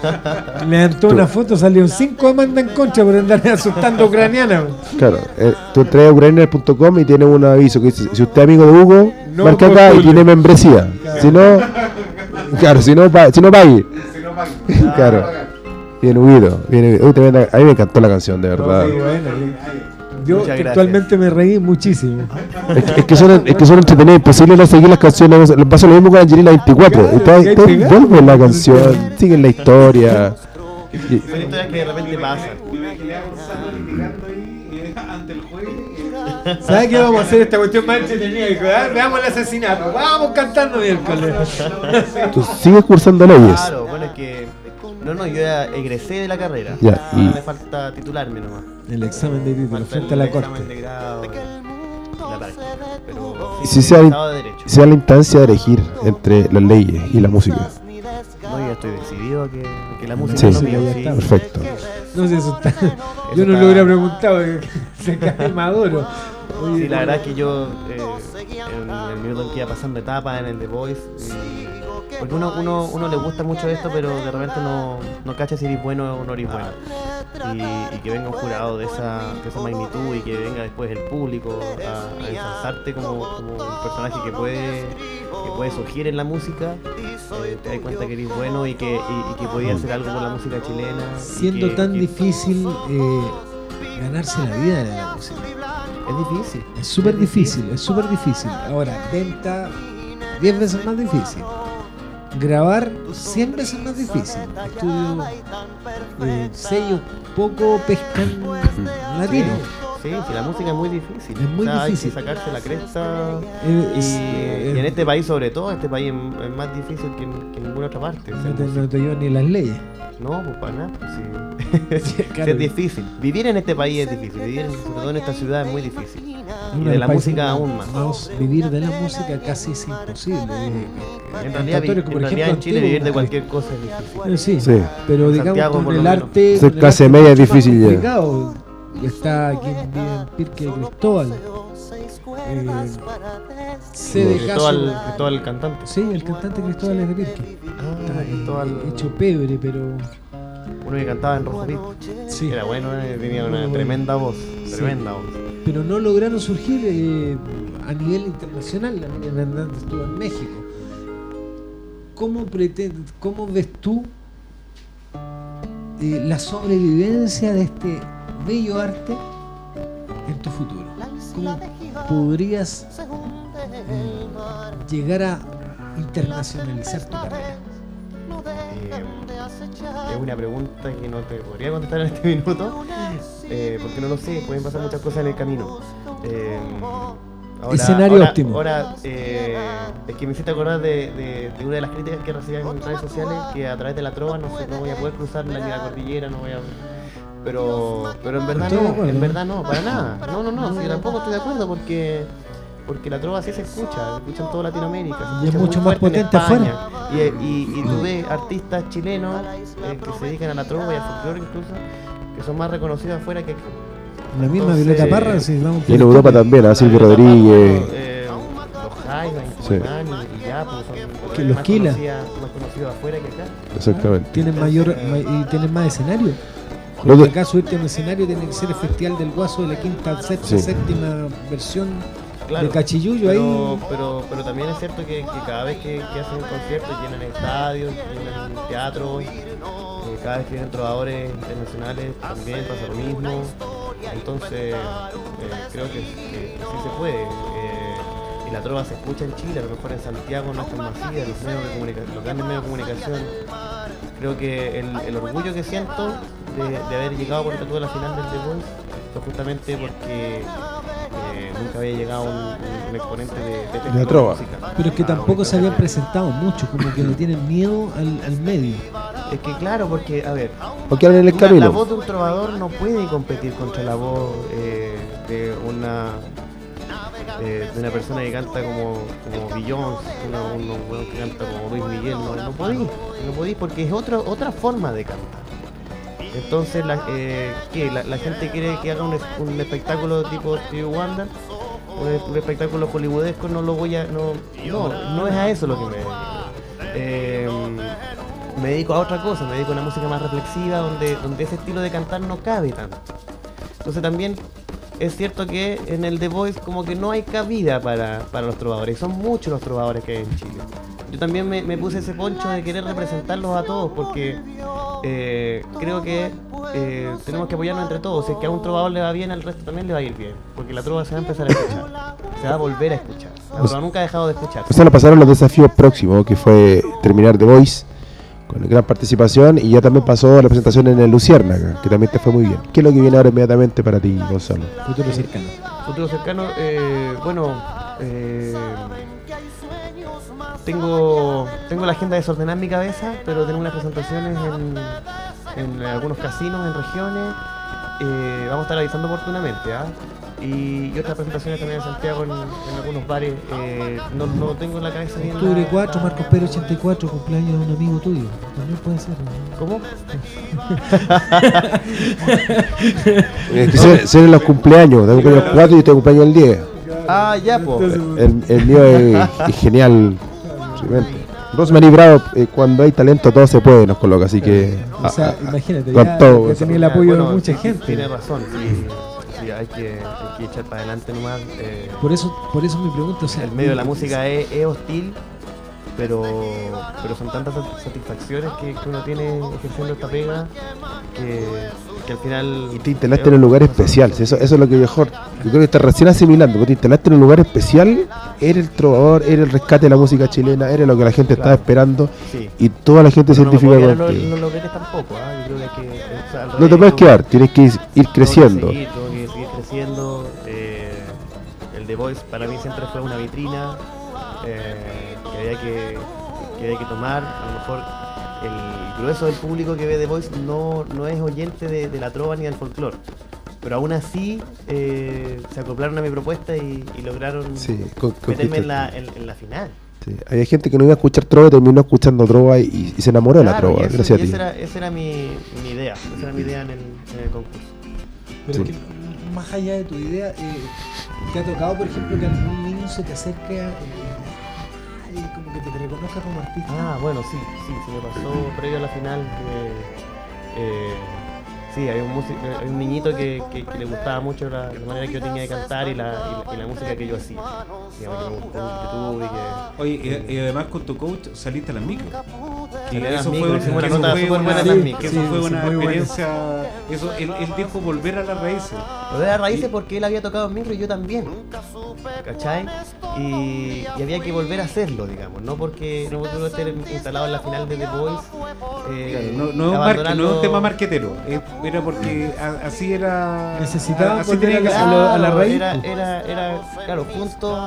[laughs] Le dan toda una foto, salieron cinco demandas en contra por andar asustando a ucraniana. Claro, eh, tú entras a ucranianer.com y tiene un aviso que dice, si usted es amigo de Hugo, No marca acá y tiene membresía. Si no, claro, si no, [laughs] pa- si no pague. Si no pagan. [laughs] Claro. Bien huido. Bien huido. Uy, tremenda- a mí me encantó la canción, de verdad. Muy buena. Yo Muchas actualmente me reí muchísimo. Es que, es que son, es que son entretenidas, imposible no seguir las canciones. Le pasa lo mismo con Angelina 24. Claro, y todo, que hay todo pegado. envuelve la canción, siguen la historia. Y- Son historias que de repente pasan. ¿Sabes qué vamos a hacer esta cuestión más entretenida? "Ah, Veamos el asesinato. Vamos cantando miércoles. tú sigues cursando leyes. Claro, bueno, es que. No, no, yo ya egresé de la carrera. Ya, y- me falta titularme nomás. El examen de título Falta frente a el la examen corte. de grado y la práctica. Pero si sea, de sea la instancia de elegir entre las leyes y la música. No, yo estoy decidido a que, a que la música Sí, es lo sí, mío, ya sí. está. Perfecto. No sé, eso está. Yo no está- lo hubiera preguntado. eh, [laughs] Se cae Maduro. Oye, Sí, la verdad es que yo, eh, en el minuto en que iba pasando etapas en el The Voice, y- porque uno, uno, uno le gusta mucho esto, pero de repente no, no cacha si eres bueno o no eres bueno. Y, y que venga un jurado de esa, de esa magnitud y que venga después el público a, a ensalzarte como, como un personaje que puede, que puede surgir en la música, eh, te das cuenta que eres bueno y que, y, y que podías hacer algo con la música chilena. Siendo que- tan que difícil eh, ganarse la vida en la música. Es difícil. Es súper difícil, es súper difícil. Ahora, venta 10 veces más difícil. Grabar 100 veces más difícil. Estudio, eh, sellos poco pescan latino. Sí, sí, la música es muy difícil. Es muy O sea, difícil. Hay que sacarse la cresta. Eh, Y, eh, en este país, sobre todo, este país es, es más difícil que en, que en ninguna otra parte. no te, no te llevan ni las leyes. No, pues para nada. pues sí. [laughs] Sí, [laughs] claro. es difícil. Vivir en este país es difícil. Vivir, en- sobre todo en esta ciudad, es muy difícil. Y de la música aún más. vivir de la música casi es imposible. Eh, En realidad, vi- en, realidad en Chile Antiguo, vivir de eh, cualquier cosa es difícil. Eh, sí, Sí. pero digamos Santiago, con el arte. Ser con el clase arte media es difícil ya. Está vive en Pirque de Cristóbal. Eh, sé de Cristóbal, caso. Cristóbal el cantante. Sí, el cantante Cristóbal es de Pirque. Ah, Está Cristóbal, hecho pebre, pero. uno que cantaba en Rojo Pit. Sí. Era bueno, eh, tenía una bueno. tremenda voz. Sí. Tremenda voz. Pero no lograron surgir eh, a nivel internacional. La Miriam Hernández estuvo en México. ¿cómo, preten- cómo ves tú eh, la sobrevivencia de este bello arte en tu futuro? ¿Cómo podrías eh, llegar a internacionalizar tu carrera? Eh, es una pregunta que no te podría contestar en este minuto, eh, porque no lo sé, pueden pasar muchas cosas en el camino. Eh, Escenario ahora, óptimo. Ahora, eh, es que me hiciste acordar de, de- de una de las críticas que recibí en redes sociales, que a través de la trova no, sé, no voy a poder cruzar la, ni la cordillera, no voy a... Pero, pero en verdad no, acuerdo. en verdad no, para nada. No, no, no, sí, yo tampoco estoy de acuerdo porque... Porque la trova sí se escucha, se escucha en toda Latinoamérica. Y es mucho más fuerte en potente España. afuera. Y, y, y tú ves artistas chilenos eh, que se dedican a la trova y al folclore incluso, que son más reconocidos afuera que aquí. La misma Entonces, Violeta Parra, si vamos por Y en Europa también, a Silvio Rodríguez. Eh, los Jaime, Sí. Incumanani y ya, pues son Que los más, Kila. conocida- más conocidos afuera que acá. Exactamente. tienen mayor ma- y tienen más escenario. Porque que- acá subirte a un escenario tiene que ser el Festival del Guaso de la quinta, sexta, Sí. séptima versión Claro. de Cachillullo Pero, ahí. pero, pero también es cierto que, que cada vez que, que hacen conciertos llenan estadios, llenan teatros, eh, cada vez que vienen trovadores internacionales también pasa lo mismo. Entonces, eh, creo que, que sí se puede. eh, y la trova se escucha en Chile, a lo mejor en Santiago no es tan masiva, los, medios de comunica- los grandes medios de comunicación. Creo que el, el orgullo que siento de, de haber llegado por ejemplo, a la final del The Voice fue justamente porque eh, nunca había llegado un, un- un exponente de, de De trova. música. Pero es que Ah, tampoco se habían presentado mucho, como que le tienen miedo al, al medio. Es que claro, porque, a ver, Porque el una- la voz de un trovador no puede competir contra la voz eh, de una eh, de una persona que canta como, como Beyoncé, un weón que canta como Luis Miguel, no, no podís, no podís porque es otra otra forma de cantar. Entonces, la, eh. La, gente quiere que haga un, un espectáculo tipo Stevie Wonder, un espectáculo hollywoodesco, no lo voy a, no, no, no es a eso lo que me dedico. Eh, me dedico a otra cosa, me dedico a una música más reflexiva, donde, donde ese estilo de cantar no cabe tanto. Entonces también es cierto que en el The Voice como que no hay cabida para, para los trovadores, son muchos los trovadores que hay en Chile. Yo también me, me puse ese poncho de querer representarlos a todos porque eh, creo que eh, tenemos que apoyarnos entre todos. Si es que a un trovador le va bien, al resto también le va a ir bien. Porque la trova se va a empezar a escuchar. Se va a volver a escuchar. La trova nunca ha dejado de escuchar. O sea, nos pasaron los desafíos próximos, que fue terminar The Voice con gran participación y ya también pasó la presentación en el Luciérnaga, que también te fue muy bien. ¿Qué es lo que viene ahora inmediatamente para ti, Gonzalo? Futuro cercano. Futuro cercano, eh, bueno, eh, tengo, tengo la agenda desordenada en mi cabeza, pero tengo unas presentaciones en, en algunos casinos, en regiones. Eh, vamos a estar avisando oportunamente, ¿ah? Y, y otras presentaciones también en Santiago, en, en algunos bares. eh, no, no tengo en la cabeza bien. Octubre la- 4, la- Marcos Pérez 84, cumpleaños de un amigo tuyo. También puede ser. ¿no? ¿Cómo? Es que se- se ven los cumpleaños, tengo cumpleaños el 4 y tengo cumpleaños el 10. Ah, ya, pues. El, el mío es, es genial. realmente. Rosemary Bravo, eh, cuando hay talento todo se puede, nos coloca, así que... O sea, ah, ah, imagínate, con ya, todo, tenía el apoyo Bueno, de mucha gente. Tiene razón, sí, sí, hay, que, hay que echar para adelante nomás. eh, Por eso, por eso mi pregunta, o sea, el medio de la música es, es hostil, pero, pero son tantas sat- satisfacciones que, que uno tiene ejerciendo esta pega que, que al final... Y te instalaste en un lugar especial, eso, eso es lo que mejor. Yo creo que estás recién asimilando, porque te instalaste en un lugar especial, eres el trovador, eres el rescate de la música chilena, eres lo que la gente estaba Claro. esperando Sí. y toda la gente se no identifica los- en los logretes tampoco, ¿ah? yo creo que que... o sea, No te puedes quedar, tienes que ir, ir Tengo que creciendo. seguir, tengo que seguir creciendo. eh, el The Voice para mí siempre fue una vitrina eh, que, había que, que había que tomar. A lo mejor grueso del público que ve The Voice no, no es oyente de, de la trova ni del folclore. Pero aún así eh, se acoplaron a mi propuesta y, y lograron Sí, con- meterme en la, en, en la final. sí. Había gente que no iba a escuchar trova y terminó escuchando trova y, y se enamoró de la trova, y eso- gracias y a ti. esa era, esa era mi, mi idea. Esa era mi idea en el, en el concurso. Pero Sí. es que más allá de tu idea, eh, ¿te ha tocado, por ejemplo, que algún niño se te acerque a, eh, que te reconozca como artista? Ah, bueno, sí, sí, se me pasó previo a la final que eh, sí, hay un, músico, hay un niñito que, que- que le gustaba mucho la, la manera que yo tenía de cantar y la, y la, y la música que yo hacía. Digamos, que me gustó en YouTube y que... Oye, y, y además con tu coach saliste a las micro. A eso fue, una fue eso fue experiencia. Eso, él, él dijo volver a las raíces. Lo de las raíces porque él había tocado en micro y yo también. ¿Cachai? Y, y había que volver a hacerlo, digamos. No porque no uno esté instalado en la final de The Voice. eh, Claro, no, no, es un tema marquetero, es- era porque a- así era. Necesitaba así volver tenía a que la- a la- a la Claro, raíz, Era, pues. era, era, claro, juntos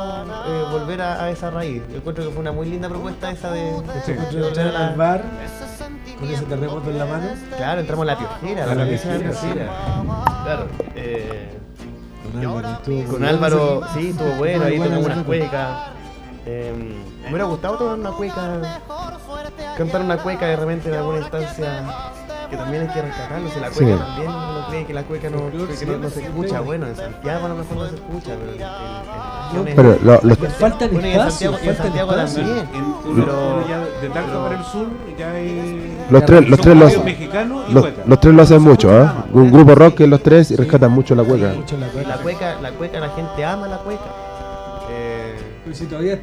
eh, volver a, a esa raíz. Yo encuentro que fue una muy linda propuesta esa de, de- Sí. entramos al la- bar con ese terremoto en la mano. Claro, entramos a la piojera. A la piojera, sí. Claro. eh, Con Álvaro. estuvo Con Álvaro, bueno. sí, estuvo bueno, ahí esa unas cueca. cuecas. Eh, me hubiera gustado tocar una cueca, cantar una cueca de repente en alguna instancia que también hay que rescatarlo. Si la Sí. cueca también uno cree que la cueca no, que no, no se escucha. Bueno, en Santiago a lo mejor no se escucha, pero en, en, en Pero lo- faltan bueno, y en Santiago, también. Pero- ya de Talca para el sur ya es. Los tres- los tres los- judíos mexicanos y los, cueca. los tres lo hacen mucho, ¿ah? Un grupo rock que los tres y rescatan mucho la cueca. La cueca. la cueca, la gente ama la cueca. Eh, Pero si todavía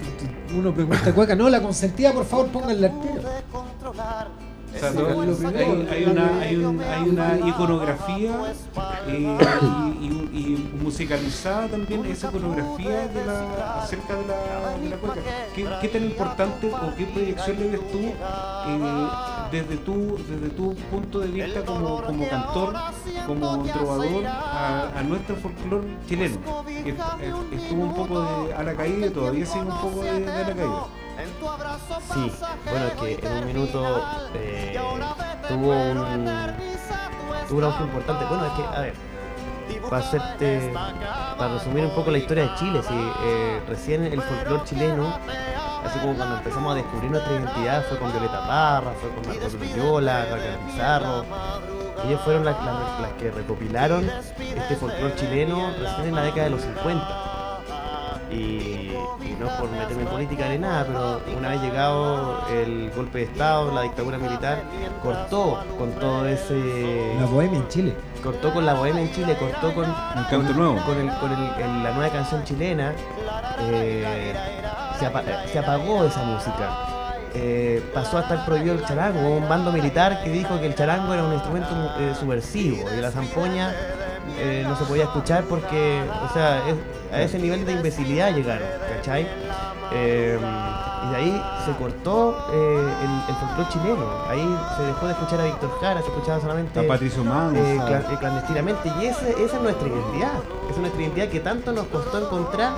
uno pregunta cueca, no, la consentida, por favor, pónganla al tiro. O sea, hay, una, hay, un- hay una iconografía eh, y, y- y musicalizada también esa iconografía de la, acerca de la, de la cueca. ¿Qué, qué tan importante o qué proyección le ves tú eh, desde, tu, desde tu punto de vista como, como cantor, como trovador a, a nuestro folclore chileno? Estuvo un poco de, a la caída y todavía sigue un poco de, de a la caída. Sí, bueno, es que en un minuto eh, tuvo un tuvo un auge importante. Bueno, es que, a ver, para hacerte, para resumir un poco la historia de Chile, sí, eh, recién el folclore chileno, así como cuando empezamos a descubrir nuestra identidad, fue con Violeta Parra, fue con Marcos Loyola, Raquel Pizarro. Ellos fueron las, las- las que recopilaron este folclore chileno recién en la década de los 50 y, y no es por meterme en política ni nada, pero una vez llegado el golpe de Estado, la dictadura militar, cortó con todo ese... La bohemia en Chile. cortó con la bohemia en Chile, cortó con, canto con, nuevo. con, el, con el- el- la nueva canción chilena, eh, se, apa- se apagó esa música. Eh, pasó a estar prohibido el charango, hubo un bando militar que dijo que el charango era un instrumento eh, subversivo y la zampoña eh, no se podía escuchar porque, o sea, es- a ese nivel de imbecilidad llegaron, ¿cachai? Eh, y de ahí se cortó eh, el, el folclore chileno, ahí se dejó de escuchar a Víctor Jara, se escuchaba solamente A Patricio eh, eh, clandestinamente. Y ese- esa es nuestra identidad. Esa es nuestra identidad que tanto nos costó encontrar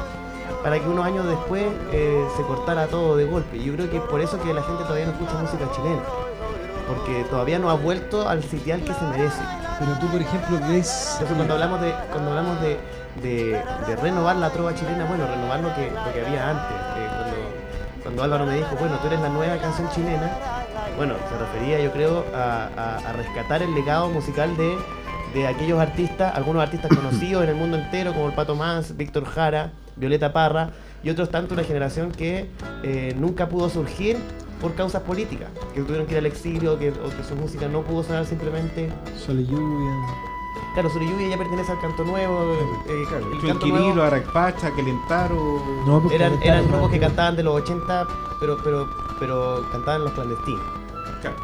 para que unos años después eh, se cortara todo de golpe. Y yo creo que es por eso que la gente todavía no escucha música chilena. Porque todavía no ha vuelto al sitial que se merece. Pero tú, por ejemplo, ves. Entonces cuando hablamos de, cuando hablamos de, de- de renovar la trova chilena, bueno, renovar lo que, lo que había antes. Eh, cuando, cuando Álvaro me dijo, bueno, tú eres la nueva canción chilena, bueno, se refería yo creo a, a- a rescatar el legado musical de, de aquellos artistas, algunos artistas conocidos en el mundo entero, como el Pato Mans, Víctor Jara, Violeta Parra, y otros tanto una generación que eh, nunca pudo surgir por causas políticas, que tuvieron que ir al exilio, que, o que su música no pudo sonar simplemente Sol y lluvia. Claro, y Lluvia ya pertenece al canto nuevo. eh, el canto nuevo Aracpacha, Quelentaro. No, porque eran, eran grupos que que- cantaban de los 80, pero, pero, pero cantaban los clandestinos. Claro.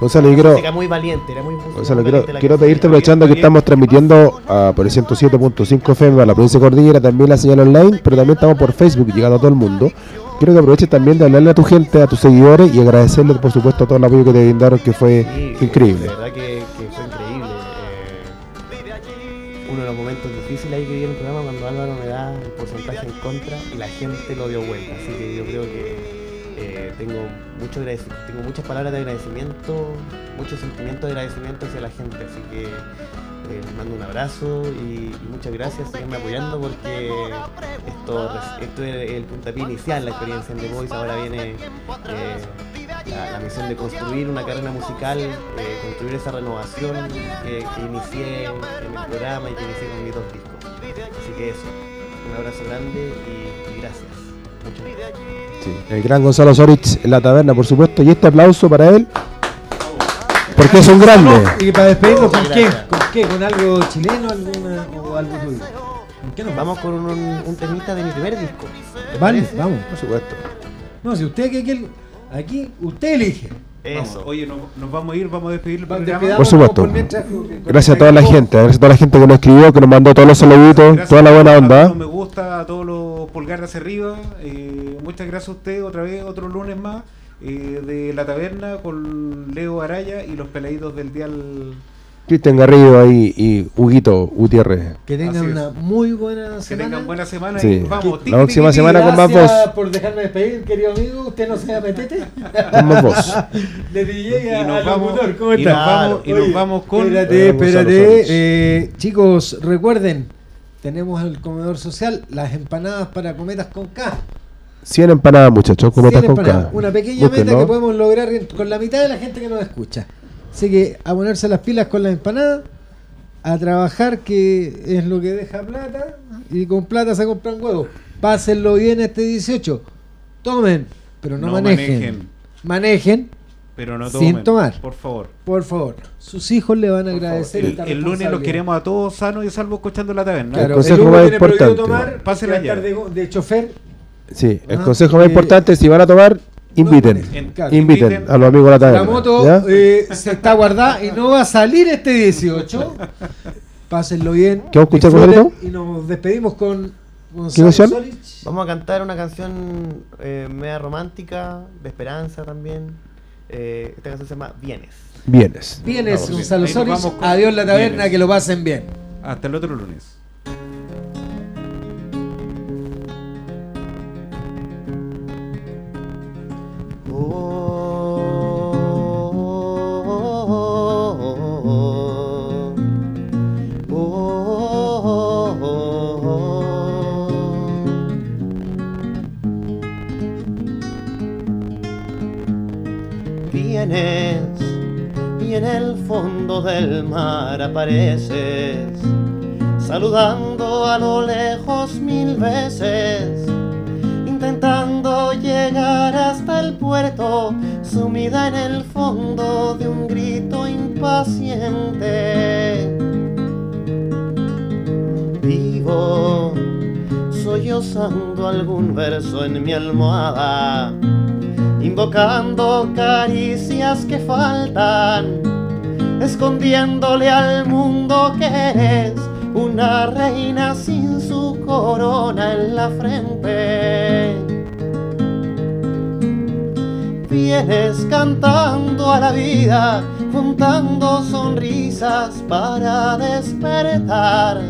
Gonzalo, yo quiero, muy valiente, era muy, Gonzalo, quiero, la pedirte, aprovechando que estamos transmitiendo ah, por el 107.5 FM a la provincia de Cordillera, también la señal online, pero también estamos por Facebook, llegando a todo el mundo. Quiero que aproveches también de hablarle a tu gente, a tus seguidores y agradecerle, por supuesto, todo el apoyo que te brindaron, que fue Sí, increíble. De verdad que, que fue increíble. eh, uno de los momentos difíciles ahí que vi en el programa cuando Álvaro me da el porcentaje en contra y la gente lo dio vuelta. Así que yo creo que eh, tengo, mucho tengo muchas palabras de agradecimiento, muchos sentimientos de agradecimiento hacia la gente. Así que eh, les mando un abrazo y, muchas gracias, síganme apoyando porque esto, esto es el puntapié inicial, la experiencia en The Voice, ahora viene eh, la, misión de construir una carrera musical, construir esa renovación que, inicié en el programa y que inicié con mis dos discos. Así que eso, un abrazo grande y gracias. Sí, El gran Gonzalo Sorich en la taberna, por supuesto, y este aplauso para él. porque es un grande. Y para despedirnos, ¿con qué? ¿Con qué? ¿Con algo chileno alguna, o algo tuyo? ¿Con qué nos Vamos con un, un, un temita de mi primer disco. ¿te Vale, vamos. Por supuesto. No, si usted que que- aquí, usted elige. Vamos, Eso. Oye, nos, nos vamos a ir, vamos a despedir el programa. Por supuesto. Gracias a toda la gente, gracias a toda la gente que nos escribió, que nos mandó todos los saluditos, Gracias toda la buena a todos onda. los me gusta, a todos los pulgares hacia arriba. Eh, muchas gracias a usted otra vez, otro lunes más eh, de la taberna con Leo Araya y los peladitos del dial. Cristian Garrido ahí y Huguito Gutiérrez. Que tengan una muy buena Que semana. tengan buena semana Sí. y vamos. La próxima semana con más Gracias voz. por dejarme despedir, querido amigo. Usted no sea petete. Con más voz. [laughs] Le DJ Y a, nos al vamos- locutor. ¿Cómo y está? nos vamos- y nos vamos con- Espérate, espérate. Eh, chicos, recuerden, tenemos el comedor social, las empanadas para cometas con K. 100 empanadas, muchachos, cometas 100 con empanadas. K. Una pequeña meta que podemos lograr con la mitad de la gente que nos escucha. Así que a ponerse las pilas con las empanadas, a trabajar que es lo que deja plata y con plata se compran huevos. Pásenlo bien este 18. Tomen, pero no, No manejen. manejen. Manejen, Pero no Sin tomen, tomar. Por favor. por favor. Sus hijos le van a por agradecer El, lunes los queremos a todos sanos y salvos escuchando la taberna. Claro, El consejo más tiene prohibido importante. tomar, de, de chofer. Sí, el Ah, consejo más eh, importante, si van a tomar, inviten. En- Claro. inviten inviten. a los amigos de la La taberna. moto ¿ya? eh, se está guardada y no va a salir este 18. Pásenlo bien. ¿Qué vamos a escuchar? Y nos despedimos con Gonzalo ¿Qué canción? Solich. Vamos a cantar una canción eh, media romántica, de esperanza también. Eh, esta canción se llama Vienes. Vienes. Vienes. Gonzalo con Adiós la taberna, Vienes. que lo pasen bien. Hasta el otro lunes. Y en el fondo del mar apareces, saludando a lo lejos mil veces, intentando llegar hasta el puerto, sumida en el fondo de un grito impaciente. Vivo sollozando algún verso en mi almohada invocando caricias que faltan, escondiéndole al mundo que eres una reina sin su corona en la frente. Vienes cantando a la vida, juntando sonrisas para despertar.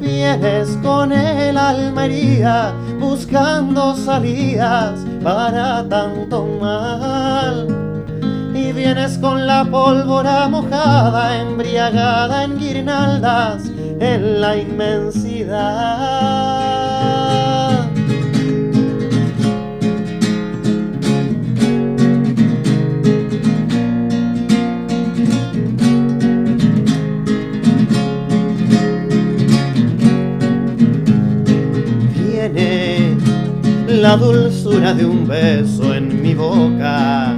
Vienes con el alma herida, buscando salidas para tanto mal. Y vienes con la pólvora mojada, embriagada en guirnaldas en la inmensidad. Viene la dulzura de un beso en mi boca,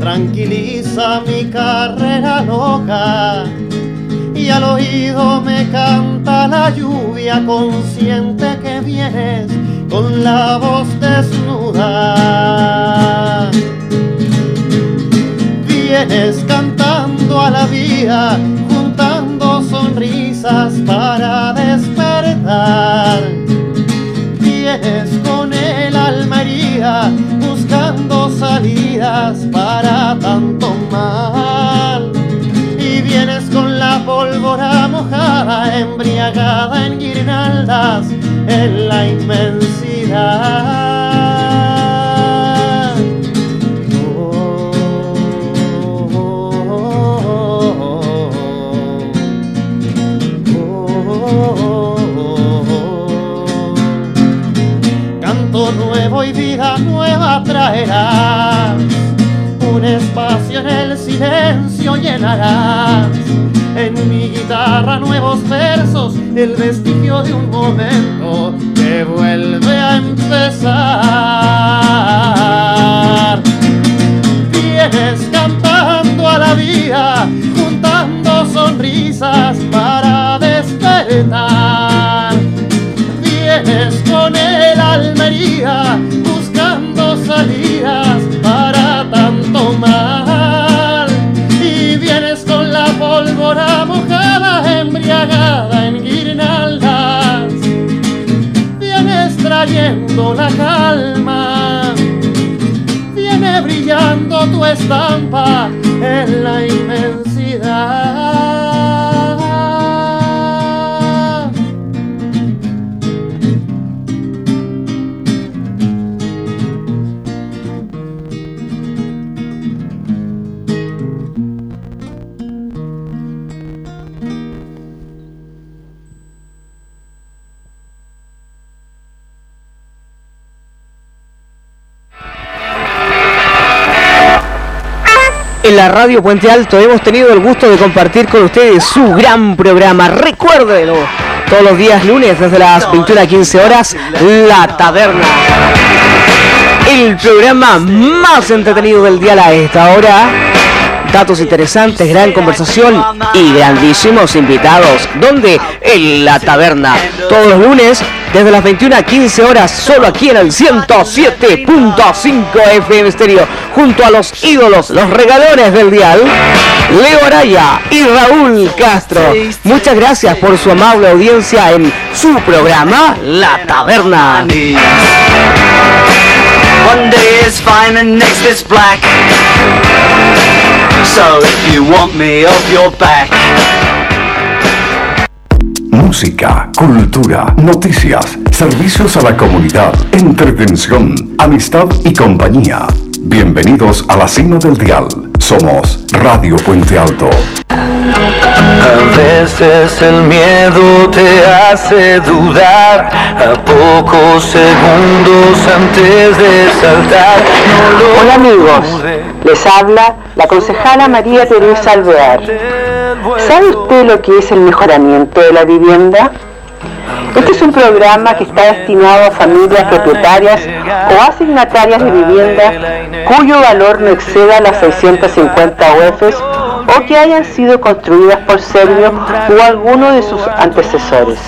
tranquiliza mi carrera loca y al oído me canta la lluvia consciente que vienes con la voz desnuda. Vienes cantando a la vida, juntando sonrisas para despertar. Buscando salidas para tanto mal. Y vienes con la pólvora mojada, embriagada en guirnaldas en la inmensidad. Traerás. Un espacio en el silencio llenarás. En mi guitarra nuevos versos, el vestigio de un momento que vuelve a empezar. Estampa radio Puente Alto hemos tenido el gusto de compartir con ustedes su gran programa. Recuérdenlo, todos los días lunes desde las 21 a 15 horas, La Taberna. El programa más entretenido del día a esta hora. Datos interesantes, gran conversación y grandísimos invitados. ¿Dónde? En La Taberna. Todos los lunes desde las 21 a 15 horas, solo aquí en el 107.5 FM Stereo, junto a los ídolos, los regalones del dial, Leo Araya y Raúl Castro. Muchas gracias por su amable audiencia en su programa La Taberna. One day is fine and next is black. So if you want me off your back. Música, cultura, noticias, servicios a la comunidad, entretención, amistad y compañía. Bienvenidos a la cima del dial. Somos Radio Puente Alto. A veces el miedo te hace dudar a pocos segundos antes de saltar. No lo Hola amigos, les habla la concejala María Teresa Alvear. ¿Sabe usted lo que es el mejoramiento de la vivienda? Este es un programa que está destinado a familias propietarias o asignatarias de vivienda cuyo valor no exceda las 650 UEFs o que hayan sido construidas por Servio o alguno de sus antecesores.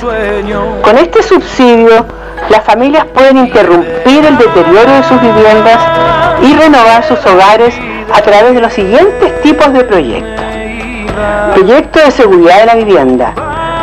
Con este subsidio, las familias pueden interrumpir el deterioro de sus viviendas y renovar sus hogares a través de los siguientes tipos de proyectos. Proyecto de seguridad de la vivienda,